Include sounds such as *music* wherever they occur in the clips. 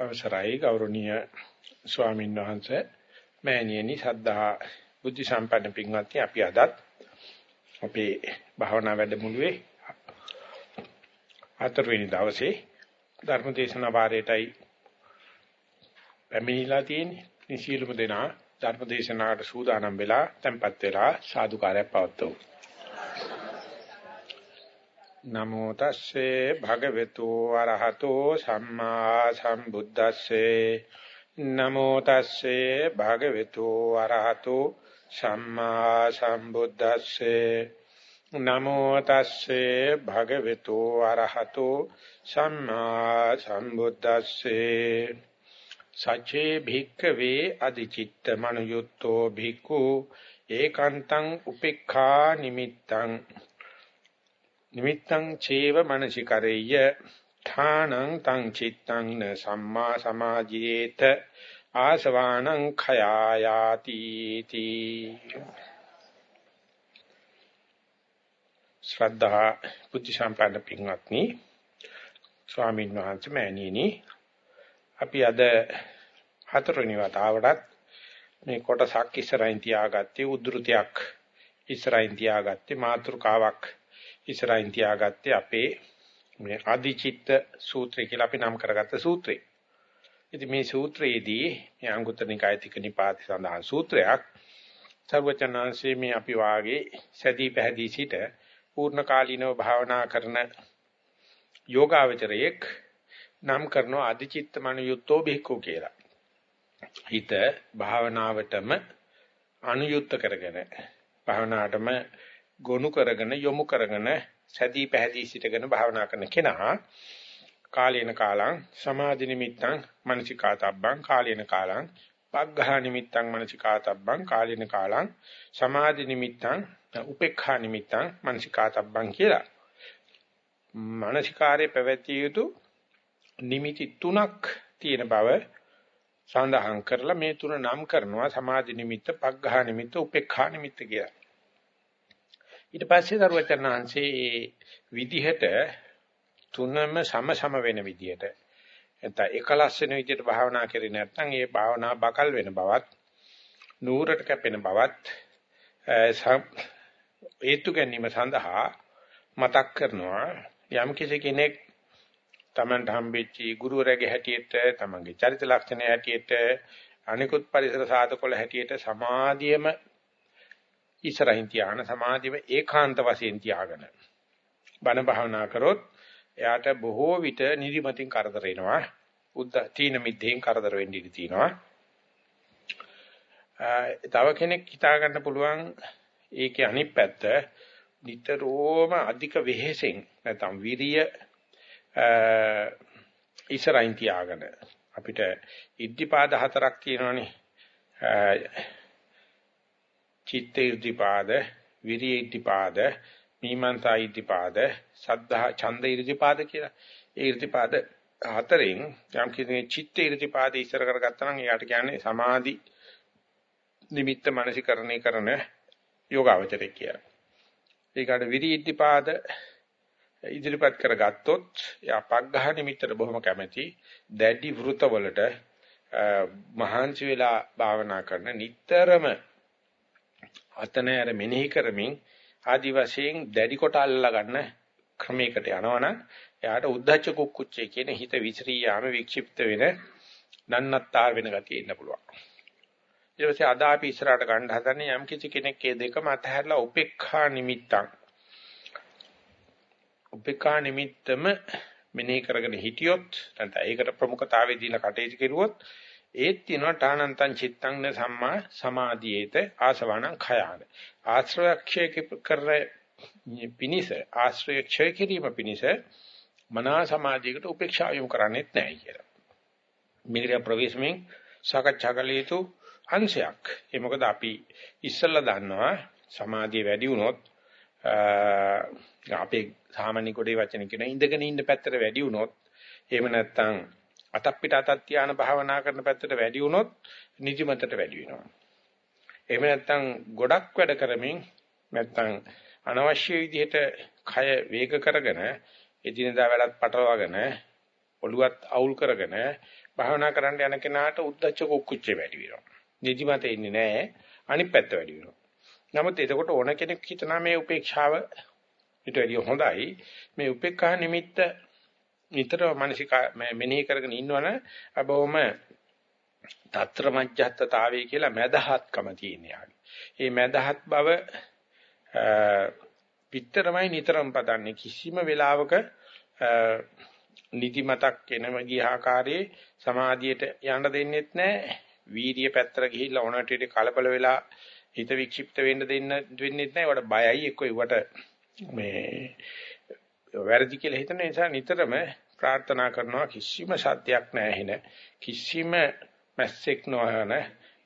අවසරයි ගෞරවනීය ස්වාමීන් වහන්සේ මෑණියනි සද්ධා බුද්ධ සම්පන්න පින්වත්නි අපි අදත් අපේ භාවනා වැඩමුළුවේ හතරවෙනි දවසේ ධර්ම දේශනා වාරයටයි පැමිණිලා තියෙන්නේ. නිසීලුම දෙනා ධර්ම දේශනාවට සූදානම් වෙලා tempත් වෙලා සාදුකාරයක් පවත්වමු. නමෝ තස්සේ භගවතු වරහතෝ සම්මා සම්බුද්දස්සේ. නමෝ තස්සේ භගවතු වරහතෝ සම්මා සම්බුද්දස්සේ. නමෝ තස්සේ භගවතු වරහතෝ සම්මා සම්බුද්දස්සේ. සච්චේ භික්ඛවේ අදිචිත්ත මනුයුත්තෝ භික්ඛු. ඒකාන්තං උපේක්ඛා නිමිත්තං. නිමිත්තං චේව මනසිකරෙය්‍ය ඨානං තං චිත්තං න සම්මා සමාජියේත ආසවානං khයායාති තී ශ්‍රද්ධා බුද්ධ සම්පන්න පින්වත්නි ස්වාමීන් වහන්සේ මෑණියනි අපි අද හතරවෙනි වතාවටත් මේ කොටසක් ඉස්සරහින් තියාගත්තේ උද්ෘතයක් ඉස්සරහින් තියාගත්තේ මාතෘකාවක් ඉස්සරහින් තියාගත්තේ අපේ මේ ආදිචිත්ත සූත්‍රය කියලා අපි නම් කරගත්ත සූත්‍රය. ඉතින් මේ සූත්‍රයේදී මේ අංගුත්තර නිකාය තික නිපාති සඳහන් සූත්‍රයක් සර්වචනාංශයේ මේ අපි වාගේ සැදී පැහැදී සිට පූර්ණ කාලීනව භාවනා කරන යෝගාවචරයෙක් නම් කරන අධිචිත්ත මනුයුත්තෝ බික්කෝ කියලා. හිත භාවනාවටම අනුයුක්ත කරගෙන භාවනාවටම ගොනු කරගෙන යොමු කරගෙන සැදී පැහැදී සිටගෙන භාවනා කරන කෙනා කාලේන කාලං සමාධි නිමිත්තං මනසිකාතබ්බං කාලේන කාලං පග්ඝා නිමිත්තං මනසිකාතබ්බං කාලේන කාලං සමාධි නිමිත්තං උපේක්ඛා නිමිත්තං මනසිකාතබ්බං කියලා මානසිකාරයේ පැවැතිය යුතු නිමිති තුනක් තියෙන බව සඳහන් කරලා මේ තුන නම් කරනවා සමාධි නිමිත්ත, පග්ඝා නිමිත්ත, උපේක්ඛා නිමිත්ත කියලා. ඊට පස්සේ දරුවචනාංශේ විදිහට තුනම සම සම වෙන විදිහට නැත්නම් එකලස් වෙන විදිහට භාවනා කරේ නැත්නම් ඒ භාවනා බකල් වෙන බවත් නూరుට කැපෙන බවත් හේතු ගැනීම සඳහා මතක් කරනවා. යම් කෙනෙක් තමන්ට හම්බෙච්ච ගුරුවරයාගේ හැටියට තමන්ගේ චරිත ලක්ෂණ හැටියට අනිකුත් පරිසර සාධකවල හැටියට සමාධියම ඉස්සරහින් තියාන සමාධියම ඒකාන්ත වශයෙන් තියාගෙන බණ භාවනා කරොත් එයාට බොහෝ විට නිදිමතින් කරදර එනවා උද්ද තීන මිද්දෙන් කරදර වෙන්න ඉඩ තියෙනවා. තව කෙනෙක් හිතා ගන්න පුළුවන් ඒකේ අනිත් පැත්ත නිතරම අධික වෙහෙසෙන් නැත්නම් විරිය ඉස්සරහින් තියාගෙන අපිට ඉද්ධිපාද හතරක් තියෙනවානේ. චිත්ත ඉද්ධිපාද විරිය ඉද්ධිපාද මීමන්සා ඉද්ධිපාද සද්ධා ඡන්ද ඉද්ධිපාද කියලා ඒ ඉද්ධිපාද හතරෙන් යම් කෙනෙක් චිත්ත ඉද්ධිපාද ඉස්සර කරගත්තා නම් එයාට කියන්නේ සමාධි නිමිත්ත මානසිකරණය කරන යෝගාවචරය කියලා. ඒකට විරි ඉද්ධිපාද ඉදිරිපත් කරගත්තොත් යා පග්ඝහ නිමිත්තට බොහොම කැමැති දැඩි වෘතවලට මහාංශ වෙලා භාවනා කරන නිතරම අතනෑර මෙනෙහි කරමින් ආදි වශයෙන් දැඩි කොට අල්ලා ගන්න ක්‍රමයකට යනවනම් එයාට උද්දච්ච කුක්කුච්චේ කියන හිත විසිරී යාම වික්ෂිප්ත වෙන නන්නත්තර වෙන ගතිය ඉන්න පුළුවන්. ඊට පස්සේ අද අපි ඉස්සරහට ගන්න හදන්නේ යම් කිසි කෙනෙක් මේ දෙකම අතහැරලා උපේක්ඛා නිමිත්තක් උපේක්ඛා නිමිත්තම මෙනෙහි කරගෙන හිටියොත් නැත්නම් ඒකට ප්‍රමුඛතාවය දීලා කටයුතු කෙරුවොත් ඒත් තියෙනවා ඨානන්තං චිත්තං න සම්මා සමාධියේත ආසවණං khයාන ආශ්‍රයක්ෂය කරන පිනිස ආශ්‍රය ක්ෂය කිරීම පිනිස මනා සමාධියකට උපේක්ෂා යොමු කරන්නේත් නැහැ කියලා. මේකට ප්‍රවේශමෙන් සාකච්ඡා කළ යුතු අංශයක්. ඒ මොකද අපි ඉස්සල්ලා දන්නවා සමාධිය වැඩි වුණොත් අපේ සාමාන්‍ය කොටේ වචන කියන ඉඳගෙන ඉන්න පැත්තට වැඩි වුණොත් එහෙම නැත්නම් අතක් පිට අතක් තියාන භාවනා කරන පැත්තට වැඩි වුණොත් නිදිමතට වැඩි වෙනවා. එහෙම නැත්නම් ගොඩක් වැඩ කරමින් නැත්නම් අනවශ්‍ය විදිහට කය වේග කරගෙන එදිනදා වැඩත් පටලවාගෙන ඔළුවත් අවුල් කරගෙන භාවනා කරන්න යන කෙනාට උද්දච්ච කුක්කුච්චේ වැඩි වෙනවා. නිදිමත එන්නේ නැහැ. අනිත් පැත්ත වැඩි වෙනවා. නමුත් එතකොට ඕන කෙනෙක් හිතනවා මේ උපේක්ෂාව ඊට වැඩිය හොඳයි. මේ උපේක්ඛා නිමිත්ත නිතර මානසික මෙනෙහි කරගෙන ඉන්නවනේ අබවම తත්‍ර මජ්ජත්තතාවය කියලා මදහත්කම තියෙන යාගේ. මේ මදහත් බව පිටරමයි නිතරම පදන්නේ කිසිම වෙලාවක නිදිමතක් එනම ගිය ආකාරයේ සමාධියට යන්න දෙන්නෙත් නැහැ. වීර්ය පැත්තට ගිහිල්ලා ඔනට කලබල වෙලා හිත වික්ෂිප්ත වෙන්න දෙන්න වෙන්නෙත් නැහැ. ඒවට බයයි එක්ක ඒවට මේ වැරදි කියලා හිතන නිසා නිතරම ප්‍රාර්ථනා කරනවා කිසිම සත්‍යයක් නැහැ එන කිසිම මැස්සෙක් නොවන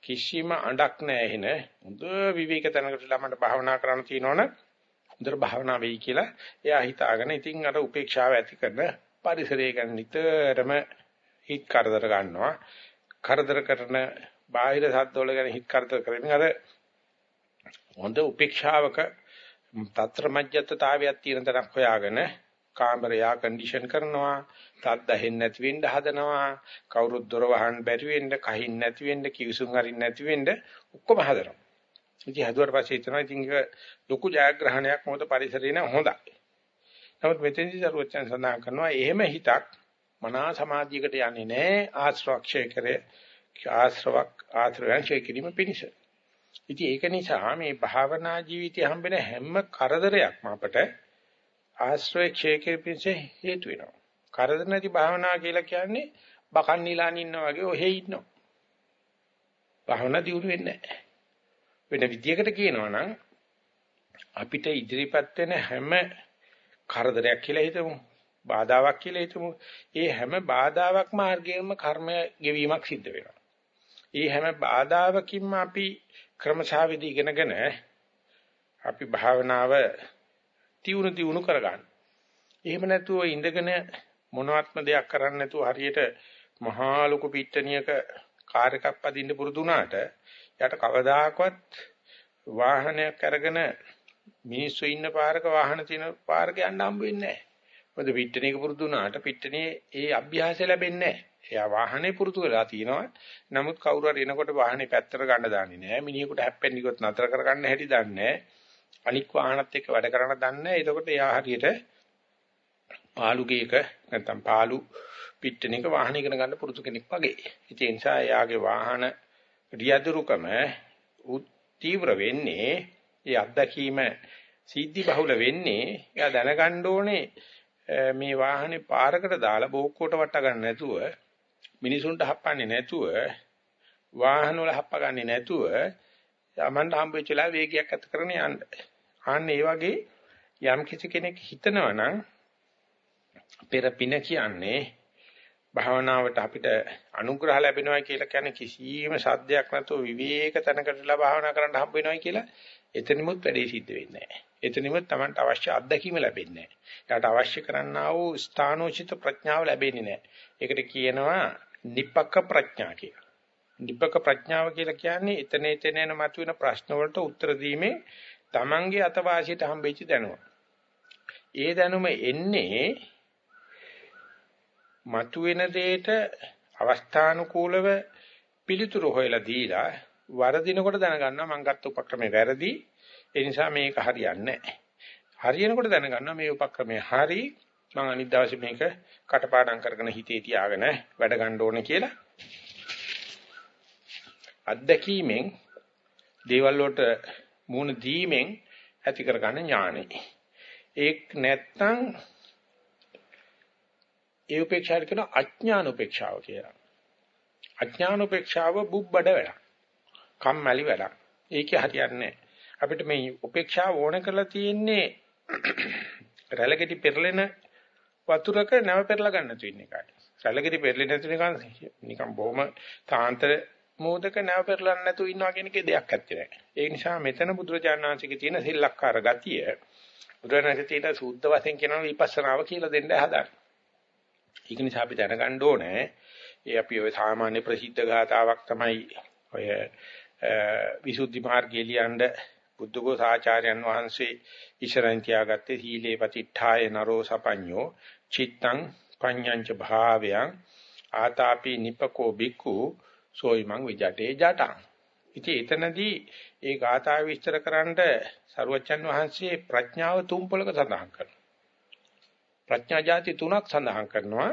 කිසිම අඬක් නැහැ එන හොඳ විවේක තැනකට ළමකට භාවනා කරන්න තියෙනවනේ හොඳට භාවනා වෙයි කියලා එයා හිතාගෙන ඉතින් අර උපේක්ෂාව ඇති කරන පරිසරය ගැන නිතරම හිත කරදර ගන්නවා. කරදර කරන බාහිර සද්දවල ගැන හිත කරදර කරමින් අර හොඳ උපේක්ෂාවක తත්‍ර මජ්ජත්තාවයක් තියෙන තරක් හොයාගෙන කාමරයා කන්ඩිෂන් කරනවා තත් ඇහෙන්නේ නැති වෙන්න හදනවා කවුරුත් දොර වහන්න බැරි වෙන්න කහින් නැති වෙන්න කිවිසුම් හරින්න නැති වෙන්න ඔක්කොම හදනවා. ඉතින් හදුවට පස්සේ හිතනවා ඉතින් ඒක ලොකු ජයග්‍රහණයක් මොකද පරිසරේ නම් හොඳයි. නමුත් මෙතෙන්දී සරුවචන සඳහන් කරනවා එහෙම හිතක් මනා සමාධියකට යන්නේ නැහැ ආශ්‍රවක්ෂය කරේ ආශ්‍රවක් ආශ්‍රවයන් ඡය කිරීම පිණිස. ඉතින් ඒක නිසා මේ භාවනා ජීවිතය හම්බෙන හැම කරදරයක්ම අපට ආශ්‍රය ක්ෂය කිරීමේ හේතු වෙනවා. කරදර නැති භාවනා කියලා කියන්නේ බකන් නිලාන ඉන්නා වගේ ඔහෙ ඉන්නවා. භාවනා දියුණු වෙන්නේ නැහැ. වෙන විදියකට කියනවා නම් අපිට ඉදිරිපත් වෙන හැම කරදරයක් කියලා හිතමු. බාධාවක් කියලා හිතමු. ඒ හැම බාධාවක් මාර්ගයෙන්ම කර්මය ගෙවීමක් සිද්ධ වෙනවා. ඒ හැම බාධාවකින්ම අපි ක්‍රමශාවිදි ඉගෙනගෙන අපි භාවනාව තියුණු තියුණු කරගන්න. එහෙම නැතුව ඉඳගෙන මොනවත්ම දෙයක් කරන්නේ නැතුව හරියට මහා ලොකු පිට්ටනියක කාර් එකක් පදින්න පුරුදු වුණාට යට කවදාකවත් වාහනයක් අරගෙන මිනිස්සු ඉන්න පාරක වාහන තියෙන පාරක යන්න හම්බ වෙන්නේ නැහැ. මොකද පිට්ටනියක පුරුදු වුණාට පිට්ටනියේ ඒ අභ්‍යාසය ලැබෙන්නේ නැහැ. එයා වාහනේ පුරුදු වෙලා තිනවා. නමුත් කවුරු හරි එනකොට වාහනේ පැත්තට ගන්න දාන්නේ නැහැ. මිනිහෙකුට හැප්පෙන්න ගියොත් නතර කරගන්න හැටි දන්නේ නැහැ. අනික් වාහනත් එක්ක වැඩ කරන්න දන්නේ නැහැ. එතකොට එයා හරියට පාලුගේක නැත්තම් පාලු පිට්ටනික වාහන ඉගෙන ගන්න පුරුදු කෙනෙක් වගේ. ඉතින් ඒ නිසා එයාගේ වාහන රියදුරුකම තීව්‍ර වෙන්නේ ඒ අත්දැකීම සිද්ධි බහුල වෙන්නේ එයා දැනගන්න ඕනේ මේ වාහනේ පාරකට දාලා බෝක්කුවට වට ගන්න නැතුව මිනිසුන්ට හප්පන්නේ නැතුව වාහන වල හප්පගන්නේ නැතුව යමන්න හම්බෙච්ච වෙලාව වේගයක් අත කරගෙන යන්න. ආන්න ඒ වගේ යම් කිසි කෙනෙක් හිතනවා නම් පෙර පින කියන්නේ භාවනාවට අපිට අනුග්‍රහ ලැබෙනවා කියලා කියන්නේ කිසියම් සද්දයක් නැතුව විවේක තැනකටලා භාවනා කරන්න හම්බ වෙනවයි කියලා එතනමුත් වැඩේ සිද්ධ වෙන්නේ නැහැ. එතනමුත් Tamanට අවශ්‍ය අත්දැකීම ලැබෙන්නේ නැහැ. එයාට අවශ්‍ය කරන්නා වූ ස්ථානෝචිත ප්‍රඥාව ලැබෙන්නේ නැහැ. ඒකට කියනවා නිප්පක ප්‍රඥා කියලා. නිප්පක ප්‍රඥාව කියලා කියන්නේ එතන එතන යන මතුවෙන ප්‍රශ්න වලට උත්තර දීමේ Tamanගේ අතවාසියට හම්බෙච්ච දැනුම. ඒ දැනුම එන්නේ මතුවෙන දෙයට අවස්ථානුකූලව පිළිතුරු හොයලා දීලා වරදිනකොට දැනගන්නවා මං ගත්ත උපක්‍රමේ වැරදි ඒ නිසා මේක හරියන්නේ නැහැ. හරියනකොට දැනගන්නවා මේ උපක්‍රමය හරි මං අනිත් දවසේ මේක කටපාඩම් කරගෙන හිතේ තියාගෙන වැඩ ගන්න ඕනේ කියලා අත්දැකීමෙන් දේවල් වලට මුණ දීමෙන් ඇති කරගන්න ඥානෙ. ඒක නැත්තම් ඒ උපේක්ෂාව කියන අඥාන උපේක්ෂාව කියලා. අඥාන උපේක්ෂාව බුබ්බඩ වැඩක්. කම්මැලි වැඩක්. ඒකේ හරියන්නේ අපිට මේ උපේක්ෂාව ඕන කරලා තියෙන්නේ *clears throat* රැළගෙඩි පෙරලෙන වතුරක නැව පෙරලා ගන්න තියෙන එකයි. රැළගෙඩි පෙරලෙන නැති නිකන් නිකන් බොහොම තාන්තර මෝදක නැව පෙරලන්න නැතුව ඉන්නවා කියන එකේ දෙයක් ඇත්තේ නැහැ. ඒ නිසා මෙතන බුදුරජාණන් වහන්සේගේ තියෙන සිල්ලක්කාර ගතිය බුදුරජාණන්සේ තියෙන සූද්ධ වශයෙන් කියනවා විපස්සනාව කියලා දෙන්න හදාගන්න. ඒක නිසා අපි දැනගන්න ඕනේ ඒ අපි ඔය සාමාන්‍ය ප්‍රසිද්ධ ගාතාවක් තමයි ඔය විසුද්ධි මාර්ගය ලියනද බුද්ධඝෝස ආචාර්යයන් වහන්සේ ඉශරන් තියාගත්තේ සීලේ පතිඨාය නරෝ සපඤ්ඤෝ චිත්තං පඤ්ඤංච භාවයන් ආතාපි නිපකෝ බික්කු සෝයිමං විජටේ ජටං. ඉතින් එතනදී ඒ ගාථා විස්තර කරන්නට සරුවච්චන් වහන්සේ ප්‍රඥාව තුන් පොලක සඳහන් කරනවා. ප්‍රඥා જાති තුනක් සඳහන් කරනවා.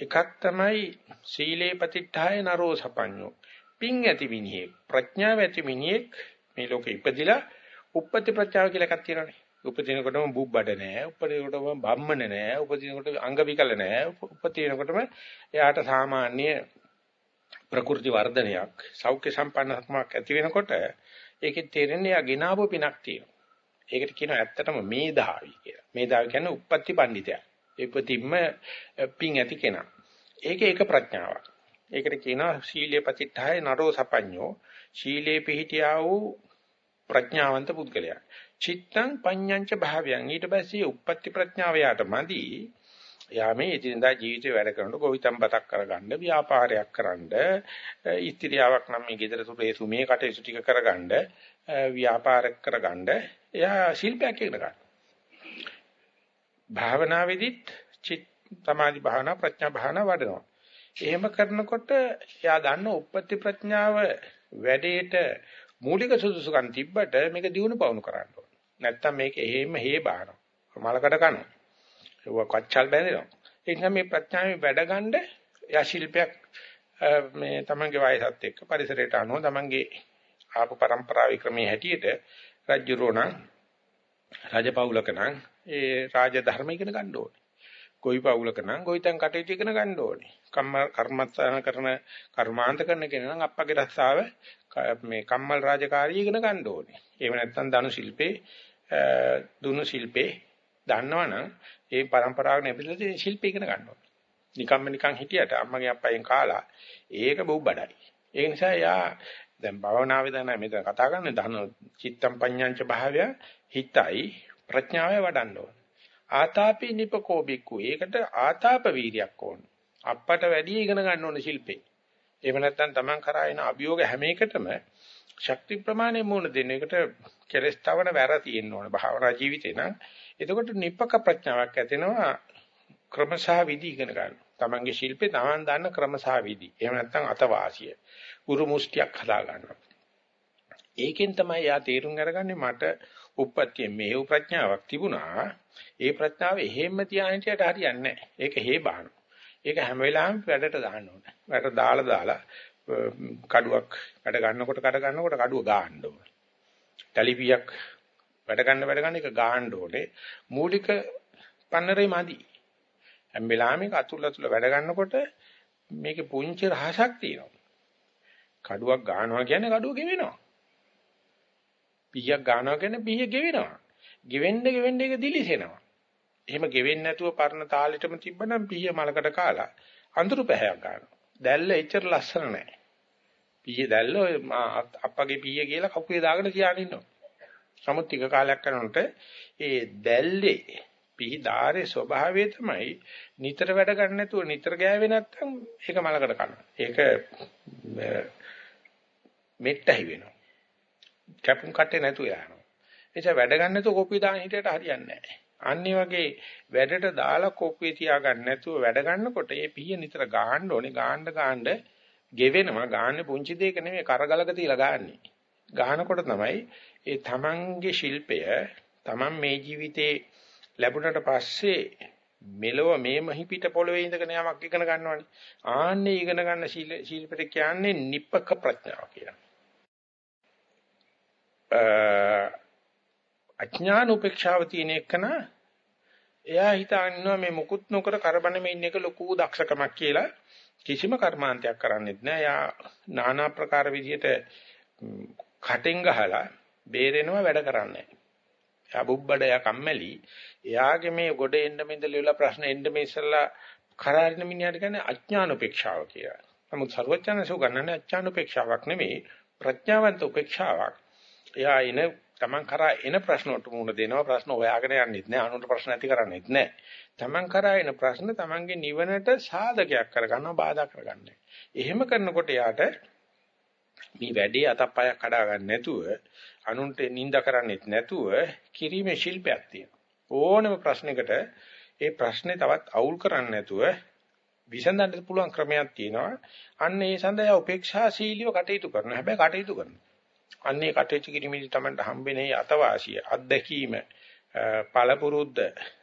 එකක් තමයි සීලේ පතිට්ඨාය නරෝ සපඤ්ඤෝ. පිං ඇති මිනිහෙක් ප්‍රඥාව ඇති මිනිහෙක් මේ ලෝකෙ ඉපදිලා උප්පත්ති ප්‍රඥාව කියලා එකක් තියෙනවානේ. උපදිනකොටම බුබ්බඩ නෑ, උපදිනකොටම බම්මන නෑ, උපදිනකොට අංග විකල නෑ, උපදිනකොටම එයාට සාමාන්‍ය ප්‍රකෘති වර්ධනයක්, සෞඛ්‍ය සම්පන්නකමක් ඇති වෙනකොට ඒකෙත් තේරෙන්නේ යා ගිනාවු පිනක් තියෙනවා. ඒකට කියනවා ඇත්තටම මේධාවි කියලා. මේධාවි කියන්නේ උප්පත්ති පඬිතයා. ඒ ප්‍රතිම්ම පිං ඇති කෙනා. ඒකේ එක ප්‍රඥාවක්. ඒකට කියනවා සීලේ පතිට්ඨාය නරෝ සපඤ්ඤෝ. සීලේ පිහිටියා වූ ප්‍රඥාවන්ත පුද්ගලයා. චිත්තං පඤ්ඤංච භාවයන් ඊට පස්සේ උප්පත්ති ප්‍රඥාව යාට මදි. යා මේ ඉදින්දා ජීවිතේ වැඩ කරනකොට ගොවිතැන් බතක් කරගන්න ව්‍යාපාරයක් කරන්න ඉස්තිරියාවක් නම් මේ ගෙදර සුරේ සුමේ කටයුතු ටික කරගන්න ව්‍යාපාරයක් කරගන්න එයා ශිල්පයක් ඉගෙන ගන්න. භාවනාවේදීත් චිත් සමාධි භාවනා ප්‍රඥා භාවනා වඩනවා. එහෙම කරනකොට එයා දන්න උප්පත්ති ප්‍රඥාව වැඩේට මූලික සුදුසුකම් තිබ්බට මේක දිනු පවුණු කරන්න ඕන. නැත්තම් මේක එහෙම හේ බානවා. මලකට කනවා. ඒක කච්චල් බැඳෙනවා. ඒ නිසා මේ ප්‍රඥාවේ වැඩගන්න යා ශිල්පයක් මේ තමන්ගේ වයසත් එක්ක පරිසරයට අනුව තමන්ගේ ආපු પરම්පරාවේ ක්‍රමයේ හැටියට රජුරෝණ රජපෞලක නම් ඒ රාජ ධර්ම ඉගෙන ගන්න ඕනේ. ගොවි පවුලක නම් ගොවිතැන් කටයුතු ඉගෙන ගන්න ඕනේ. කම්ම කර්මස්ථාන කරන කර්මාන්ත කරන කෙනා නම් අප්පගේ රස්සාව මේ කම්මල් රාජකාරිය ඉගෙන ගන්න ඕනේ. එහෙම නැත්නම් ධනු ශිල්පේ දුනු ශිල්පේ දන්නවනම් ඒ પરම්පරාවක නැබිලා ශිල්ප ඉගෙන ගන්න ඕනේ. නිකම්ම නිකන් හිටියට අම්මගේ අප්පයෙන් කාලා ඒක බොහොම බඩයි. ඒ නිසා යා දැන් භවනාවේ දැන මෙතන කතා කරන්නේ ධන චිත්තම් පඤ්ඤංච භාවය හිතයි ප්‍රඥාවයි වඩන්න ඕනේ. ආතාපි නිපකෝ බික්කු. ඒකට ආතාප වීර්යයක් ඕන. අප්පට වැඩි ඉගෙන ගන්න ඕනේ ශිල්පේ. එහෙම නැත්නම් Taman කරා එන අභියෝග හැම එකටම ශක්ති ප්‍රමාණය මුණ දෙන එකට කෙලස් තවන වැර තියෙන්න ඕනේ භාවනා ජීවිතේ නම්. එතකොට නිපක ප්‍රඥාවක් ඇතිවෙනවා ක්‍රමසහ විදි ඉගෙන ගන්න. Tamanගේ ශිල්පේ Taman දන්න ක්‍රමසහ විදි. එහෙම නැත්නම් අතවාසිය. උරු මුස්තියක් හදා ගන්නවා. ඒකෙන් තමයි යා තේරුම් අරගන්නේ මට උප්පත්තිය මේව ප්‍රඥාවක් තිබුණා. ඒ ප්‍රඥාව එහෙම්ම තියාගෙන හිටියට හරියන්නේ නැහැ. ඒක හේ බාන. ඒක හැම වෙලාවෙම වැඩට දාන්න ඕනේ. වැඩට දාලා දාලා කඩුවක් වැඩ ගන්නකොට කඩ ගන්නකොට කඩුව ගන්න ඕනේ. ටැලිපියක් වැඩ ගන්න වැඩ ගන්න එක ගන්න ඕනේ. මූලික පන්නරේ මදි. හැම වෙලාවෙම අතුල අතුල වැඩ ගන්නකොට මේකේ පුංචි රහසක් තියෙනවා. කඩුවක් ගන්නවා කියන්නේ කඩුව ගෙවෙනවා. පීයක් ගන්නවා කියන්නේ පීය ගෙවෙනවා. ගෙවෙන්න ගෙවෙන්න ඒක දිලිසෙනවා. එහෙම ගෙවෙන්නේ නැතුව පරණ තාලෙටම තිබ්බනම් පීය මලකට කාලා අඳුරු පැහැයක් ගන්නවා. දැල්ල එච්චර ලස්සන නැහැ. පීය දැල්ල ඔය අප්පගේ පීය කියලා කකුලේ දාගෙන තියාගෙන ඉන්නවා. සමුත් ටික කාලයක් කරනකොට ඒ දැල්ලේ පිහි ධාරේ ස්වභාවය තමයි නිතර වැඩ ගන්න නැතුව නිතර ගෑවේ නැත්නම් ඒක මලකට කනවා. ඒක මෙට්ටහි වෙනවා. කැපුම් කට්ටේ නැතුව යනවා. එනිසා වැඩ ගන්න නැතුව කොපිය දාන හිටියට හරියන්නේ නැහැ. අනිත් වගේ වැඩට දාලා කොපිය තියාගන්න නැතුව වැඩ ගන්නකොට ඒ පිහිය නිතර ගහන්න ඕනේ. ගාන්න ගාන්න ගෙවෙනවා. ගාන්නේ පුංචි දෙයක නෙමෙයි කරගලක තියලා ගාන්නේ. ගහනකොට තමයි ඒ තමන්ගේ ශිල්පය තමන් මේ ජීවිතේ ලැබුණට පස්සේ මෙලොව මේ මහිපිට පොළවේ ඉඳගෙන යමක් ඉගෙන ගන්නවනේ. ආන්නේ ඉගෙන ගන්න ශිල්පෙට කියන්නේ නිප්පක ප්‍රඥාව කියලා. අඥාන උපේක්ෂාව තියෙන එකන එයා හිතන්නේ මේ මුකුත් නොකර කරබන මේ ඉන්න එක ලොකු දක්ෂකමක් කියලා කිසිම කර්මාන්තයක් කරන්නේත් නෑ. එයා নানা ප්‍රකාර විදිහට කටෙන් ගහලා බේරෙනවා වැඩ කරන්නේ නෑ. එයා බුබ්බඩ එයා කම්මැලි. එයාගේ මේ ගොඩ එන්න මින්දලිවලා ප්‍රශ්න එන්න මේ ඉස්සලා කරාරින මිනිහට කියන්නේ අඥාන උපේක්ෂාව කියලා. නමුත් ਸਰවඥයන්සෝ ගන්නන්නේ අඥාන උපේක්ෂාවක් නෙමෙයි ප්‍රඥාවන්ත උපේක්ෂාවක්. එයා ඉන Taman කරා එන ප්‍රශ්න වලට මුහුණ දෙනවා ප්‍රශ්න හොයාගෙන යන්නෙත් නෑ අනුන්ට ප්‍රශ්න ඇති කරන්නෙත් නෑ Taman කරා එන ප්‍රශ්න Tamanගේ නිවනට සාධකයක් කරගන්නවා බාධා කරගන්නේ එහෙම කරනකොට යාට මේ වැඩේ අතප්පයක් කඩා ගන්න නැතුව අනුන්ට නිඳ කරන්නෙත් නැතුව කිරීමේ ශිල්පයක් තියෙනවා ඕනම ප්‍රශ්නයකට ඒ ප්‍රශ්නේ තවත් අවුල් කරන්නේ නැතුව විසඳන්න පුළුවන් ක්‍රමයක් තියෙනවා. අන්න ඒ සඳහා උපේක්ෂාශීලීව කටයුතු කරනවා. හැබැයි කටයුතු කරනවා. අන්න ඒ කටයුතු කිරීමේදී තමයි හම්බෙන්නේ අතවාසිය, අත්දැකීම, පළපුරුද්ද,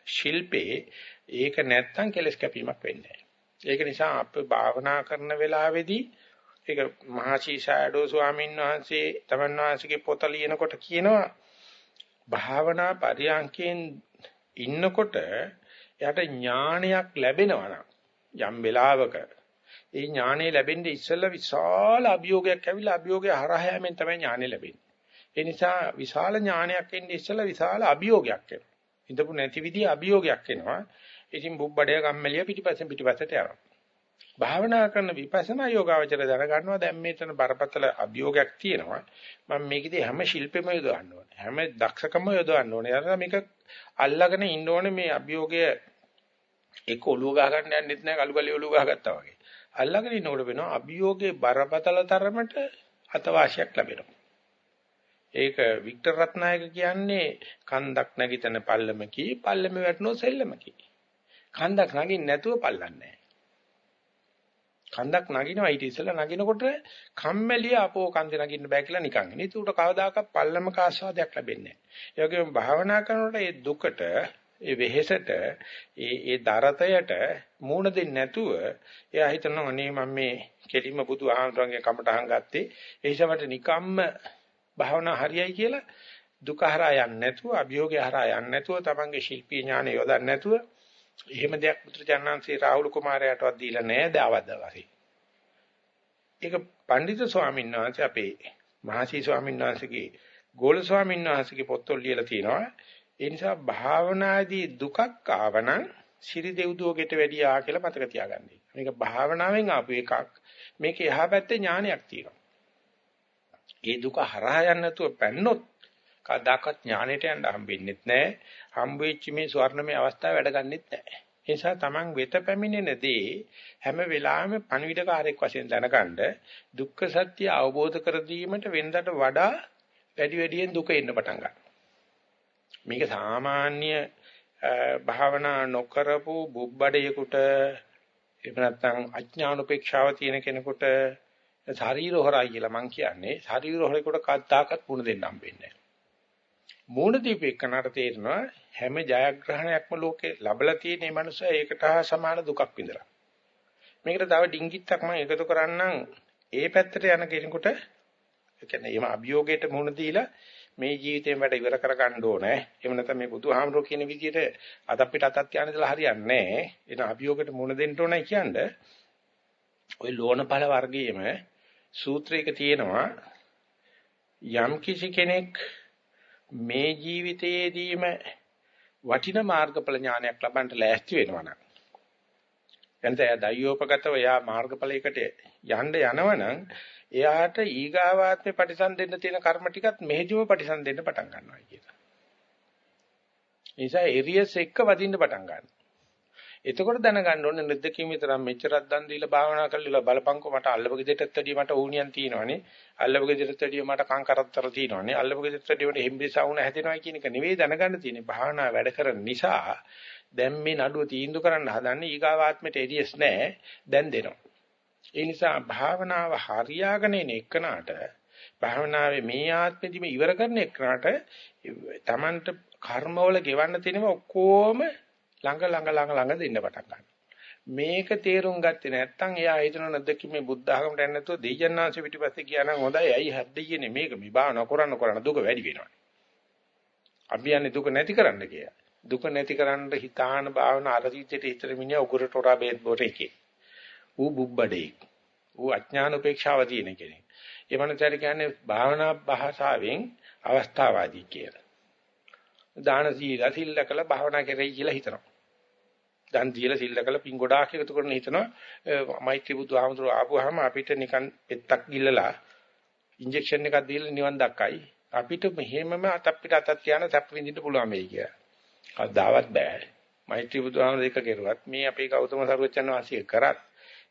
ශිල්පේ ඒක නැත්තම් කෙලස් කැපීමක් වෙන්නේ ඒක නිසා අපි භාවනා කරන වෙලාවේදී ඒක මහසී ෂැඩෝ ස්වාමීන් වහන්සේ තමන් වහන්සේගේ පොත ලියනකොට කියනවා භාවනා පරියන්කෙන් ඉන්නකොට එයාට ඥානයක් ලැබෙනවා නම් යම් වෙලාවක ඒ ඥානෙ ලැබෙන්නේ ඉස්සෙල්ලා විශාල අභියෝගයක් ඇවිල්ලා අභියෝගය හරහා යෑමෙන් තමයි ඥානෙ ලැබෙන්නේ. ඒ නිසා විශාල ඥානයක් එන්නේ ඉස්සෙල්ලා විශාල අභියෝගයක් එනවා. හිතපු නැති විදිහ අභියෝගයක් එනවා. ඉතින් බුබ්බඩය කම්මැලිය පිටිපස්සෙන් පිටිපස්සට යනවා. භාවනා කරන විපස්සනා යෝගාවචර දැනගන්නවා දැන් මේතන බරපතල අභියෝගයක් තියෙනවා. මම මේකෙදි හැම ශිල්පෙම යොදවන්න ඕනේ. හැම දක්ෂකම යොදවන්න ඕනේ. යාර මේක අල්ලගෙන ඉන්න ඕනේ මේ අභියෝගය ඒක ඔලුව ගහ ගන්න යන්නෙත් නෑ කළු කළේ ඔලුව ගහගත්තා වගේ. අල්ලගෙන ඉන්නකොට වෙනවා අභියෝගේ බරපතල තරමට අතවාසියක් ලැබෙනවා. ඒක වික්ටර් රත්නායක කියන්නේ කන්දක් නැගිටින පල්ලමකි පල්ලම වැටෙනෝ සෙල්ලමකි. කන්දක් නගින්න නැතුව පල්ලන්නේ කන්දක් නගිනවා ඊට ඉස්සෙල්ලා නගිනකොට කම්මැලිය අපෝ කන්දේ නගින්න බෑ කියලා නිකන්. ඉතින් උට කවදාකවත් පල්ලමක ආස්වාදයක් ලැබෙන්නේ නැහැ. ඒ වගේම භාවනා කරනකොට ඒ දුකට ඒ වෙහෙසට ඒ ඒ දරතයට මූණ දෙන්නේ නැතුව එයා හිතනවා අනේ මම මේ කෙලින්ම බුදු ආහඳුරන්ගේ කමටහන් ගත්තේ ඒ හිසමට නිකම්ම භාවනා හරියයි කියලා දුක හරහා යන්නේ නැතුව අභියෝගය හරහා යන්නේ නැතුව තමන්ගේ ශිල්පීය ඥානය යොදන්නේ නැතුව එහෙම දෙයක් පුත්‍රචානන්සේ රාහුල කුමාරයාටවත් දීලා නැහැ දවද්ද වශයෙන්. ඒක පඬිතු ස්වාමීන් වහන්සේ අපේ මහසී ස්වාමීන් වහන්සේගේ ගෝල ස්වාමීන් වහන්සේගේ පොත්වල ලියලා තියෙනවා ඒ නිසා භාවනාදී දුකක් ආවනම් සිරි දෙව්දුවකට වැඩි ආ කියලා මතක තියාගන්න. මේක භාවනාවෙන් ආපු එකක්. මේක එහා පැත්තේ ඥානයක් තියෙනවා. ඒ දුක හරහා යන්න නැතුව පැන්නොත් කදාකත් ඥානෙට යන්න හම්බෙන්නේ නැහැ. හම්බ වෙච්ච මේ ස්වර්ණමය අවස්ථාව වැඩ ගන්නෙත් නැහැ. ඒ නිසා Taman වෙත පැමිණෙන දේ හැම වෙලාවෙම පණිවිඩකාරයක් වශයෙන් දැනගන්න දුක්ඛ සත්‍ය අවබෝධ කර දීමට වෙනදට වඩා වැඩි වැඩියෙන් දුක එන්න පටන් ගන්නවා. මේක සාමාන්‍ය භාවනා නොකරපු බුබ්බඩේකට එහෙම නැත්නම් අඥාන උපේක්ෂාව තියෙන කෙනෙකුට ශරීර හොරයි කියලා මං කියන්නේ ශරීර හොරේකට කද්දාකත් මුණ දෙන්න හම්බෙන්නේ නැහැ. මූණ දීපේකනට තේරෙනවා හැම ජයග්‍රහණයක්ම ලෝකේ ලැබලා තියෙන මේ මනුස්සයා ඒකට හා සමාන දුකක් විඳලා. මේකට තව ඩිංගිත්තක් මම එකතු කරන්නම් ඒ පැත්තට යන කෙනෙකුට ඒ කියන්නේ එහෙම අභියෝගයට මුහුණ දීලා මේ ජීවිතේම වැඩ ඉවර කරගන්න ඕනේ. එහෙම නැත්නම් මේ බුදුහාමරෝ කියන විදිහට අත අපිට අතක් කියන ඉඳලා හරියන්නේ නැහැ. එන අභියෝගයට මුහුණ දෙන්න ඕනේ කියන්නේ ওই ලෝණපල වර්ගයේම සූත්‍රයක තියෙනවා යම් කිසි කෙනෙක් මේ ජීවිතයේදීම වටින මාර්ගඵල ඥානයක් ලබන්න ලෑස්ති වෙනවා නම් එතන දයෝපගතව යා මාර්ගඵලයකට යන්න යනවනම් එයාට ඊගාවාත්මේ පරිසම්දෙන්න තියෙන කර්ම ටිකත් මෙහෙදිම පරිසම්දෙන්න පටන් ගන්නවා කියලා. නිසා එරියස් එක්ක වදින්න පටන් ගන්නවා. එතකොට දැනගන්න ඕනේ නැද්දකින් විතරක් මෙච්චරක් දන් දීලා භාවනා කරලා බලපංකෝ මට අල්ලපු ගෙදරටත් වැඩිය මට ඕනියන් තියෙනවනේ. අල්ලපු ගෙදරටත් වැඩිය මට කංකරත්තර තියෙනවනේ. අල්ලපු ගෙදරටත් වැඩිය මට හෙම්බිසවුන හැදෙනවා කියන එක නෙවෙයි දැනගන්න තියෙන්නේ. භාවනා වැඩ කරන නිසා දැන් මේ නඩුව තීන්දුව කරන්න හදන්නේ ඊගාවාත්මයට එරියස් නැහැ දැන් දෙනවා. ඒ නිසා භාවනාව හරියාගෙන එන එකනට භාවනාවේ මේ ආත්මෙදිම ඉවර කරන එකනට Tamanට කර්මවල ගෙවන්න තියෙනව ඔක්කොම ළඟ ළඟ ළඟ ළඟ දෙන්න පටන් ගන්නවා. මේක තේරුම් ගත්තේ නැත්නම් එයා හිතන නැද්දකි මේ බුද්ධ ආගමට යන්නේ නැතුව දෙයයන්ාංශ පිටිපස්සේ ගියා නම් හොඳයි. ඇයි හැද්දෙන්නේ මේක මේ භාවනා කරන්න කරන්න දුක වැඩි වෙනවා. අපි යන්නේ දුක නැති කරන්න කියලා. දුක නැති කරන්න හිතාන භාවනා අරදීතේට හිතර මිනිහා උගුරට හොරා බේත් බොරේකේ. ඌ බුබ්බඩේ. ඌ අඥාන උපේක්ෂාව තියෙන කෙනෙක්. ඒ මනසට කියන්නේ භාවනා භාෂාවෙන් අවස්ථාවාදී කියලා. දාන සීල සිල්ලකල භාවනා කරයි කියලා හිතනවා. දන් දීලා සිල්ලකල පින් ගොඩාක් එකතු කරන හිතනවා. මෛත්‍රී බුදු ආමතුරු ආපුවාම අපිට නිකන් පෙත්තක් ගිල්ලලා ඉන්ජෙක්ෂන් එකක් දීලා නිවන් දක්කයි. අපිට මෙහෙමම අතක් පිට අතක් තියාන සැප විඳින්න පුළුවන් වෙයි කියලා. කවදාවත් බෑ. මෛත්‍රී බුදුහාමුදුර එක කෙරුවත් මේ අපේ ගෞතම සර්වචන් වාසිය කරත්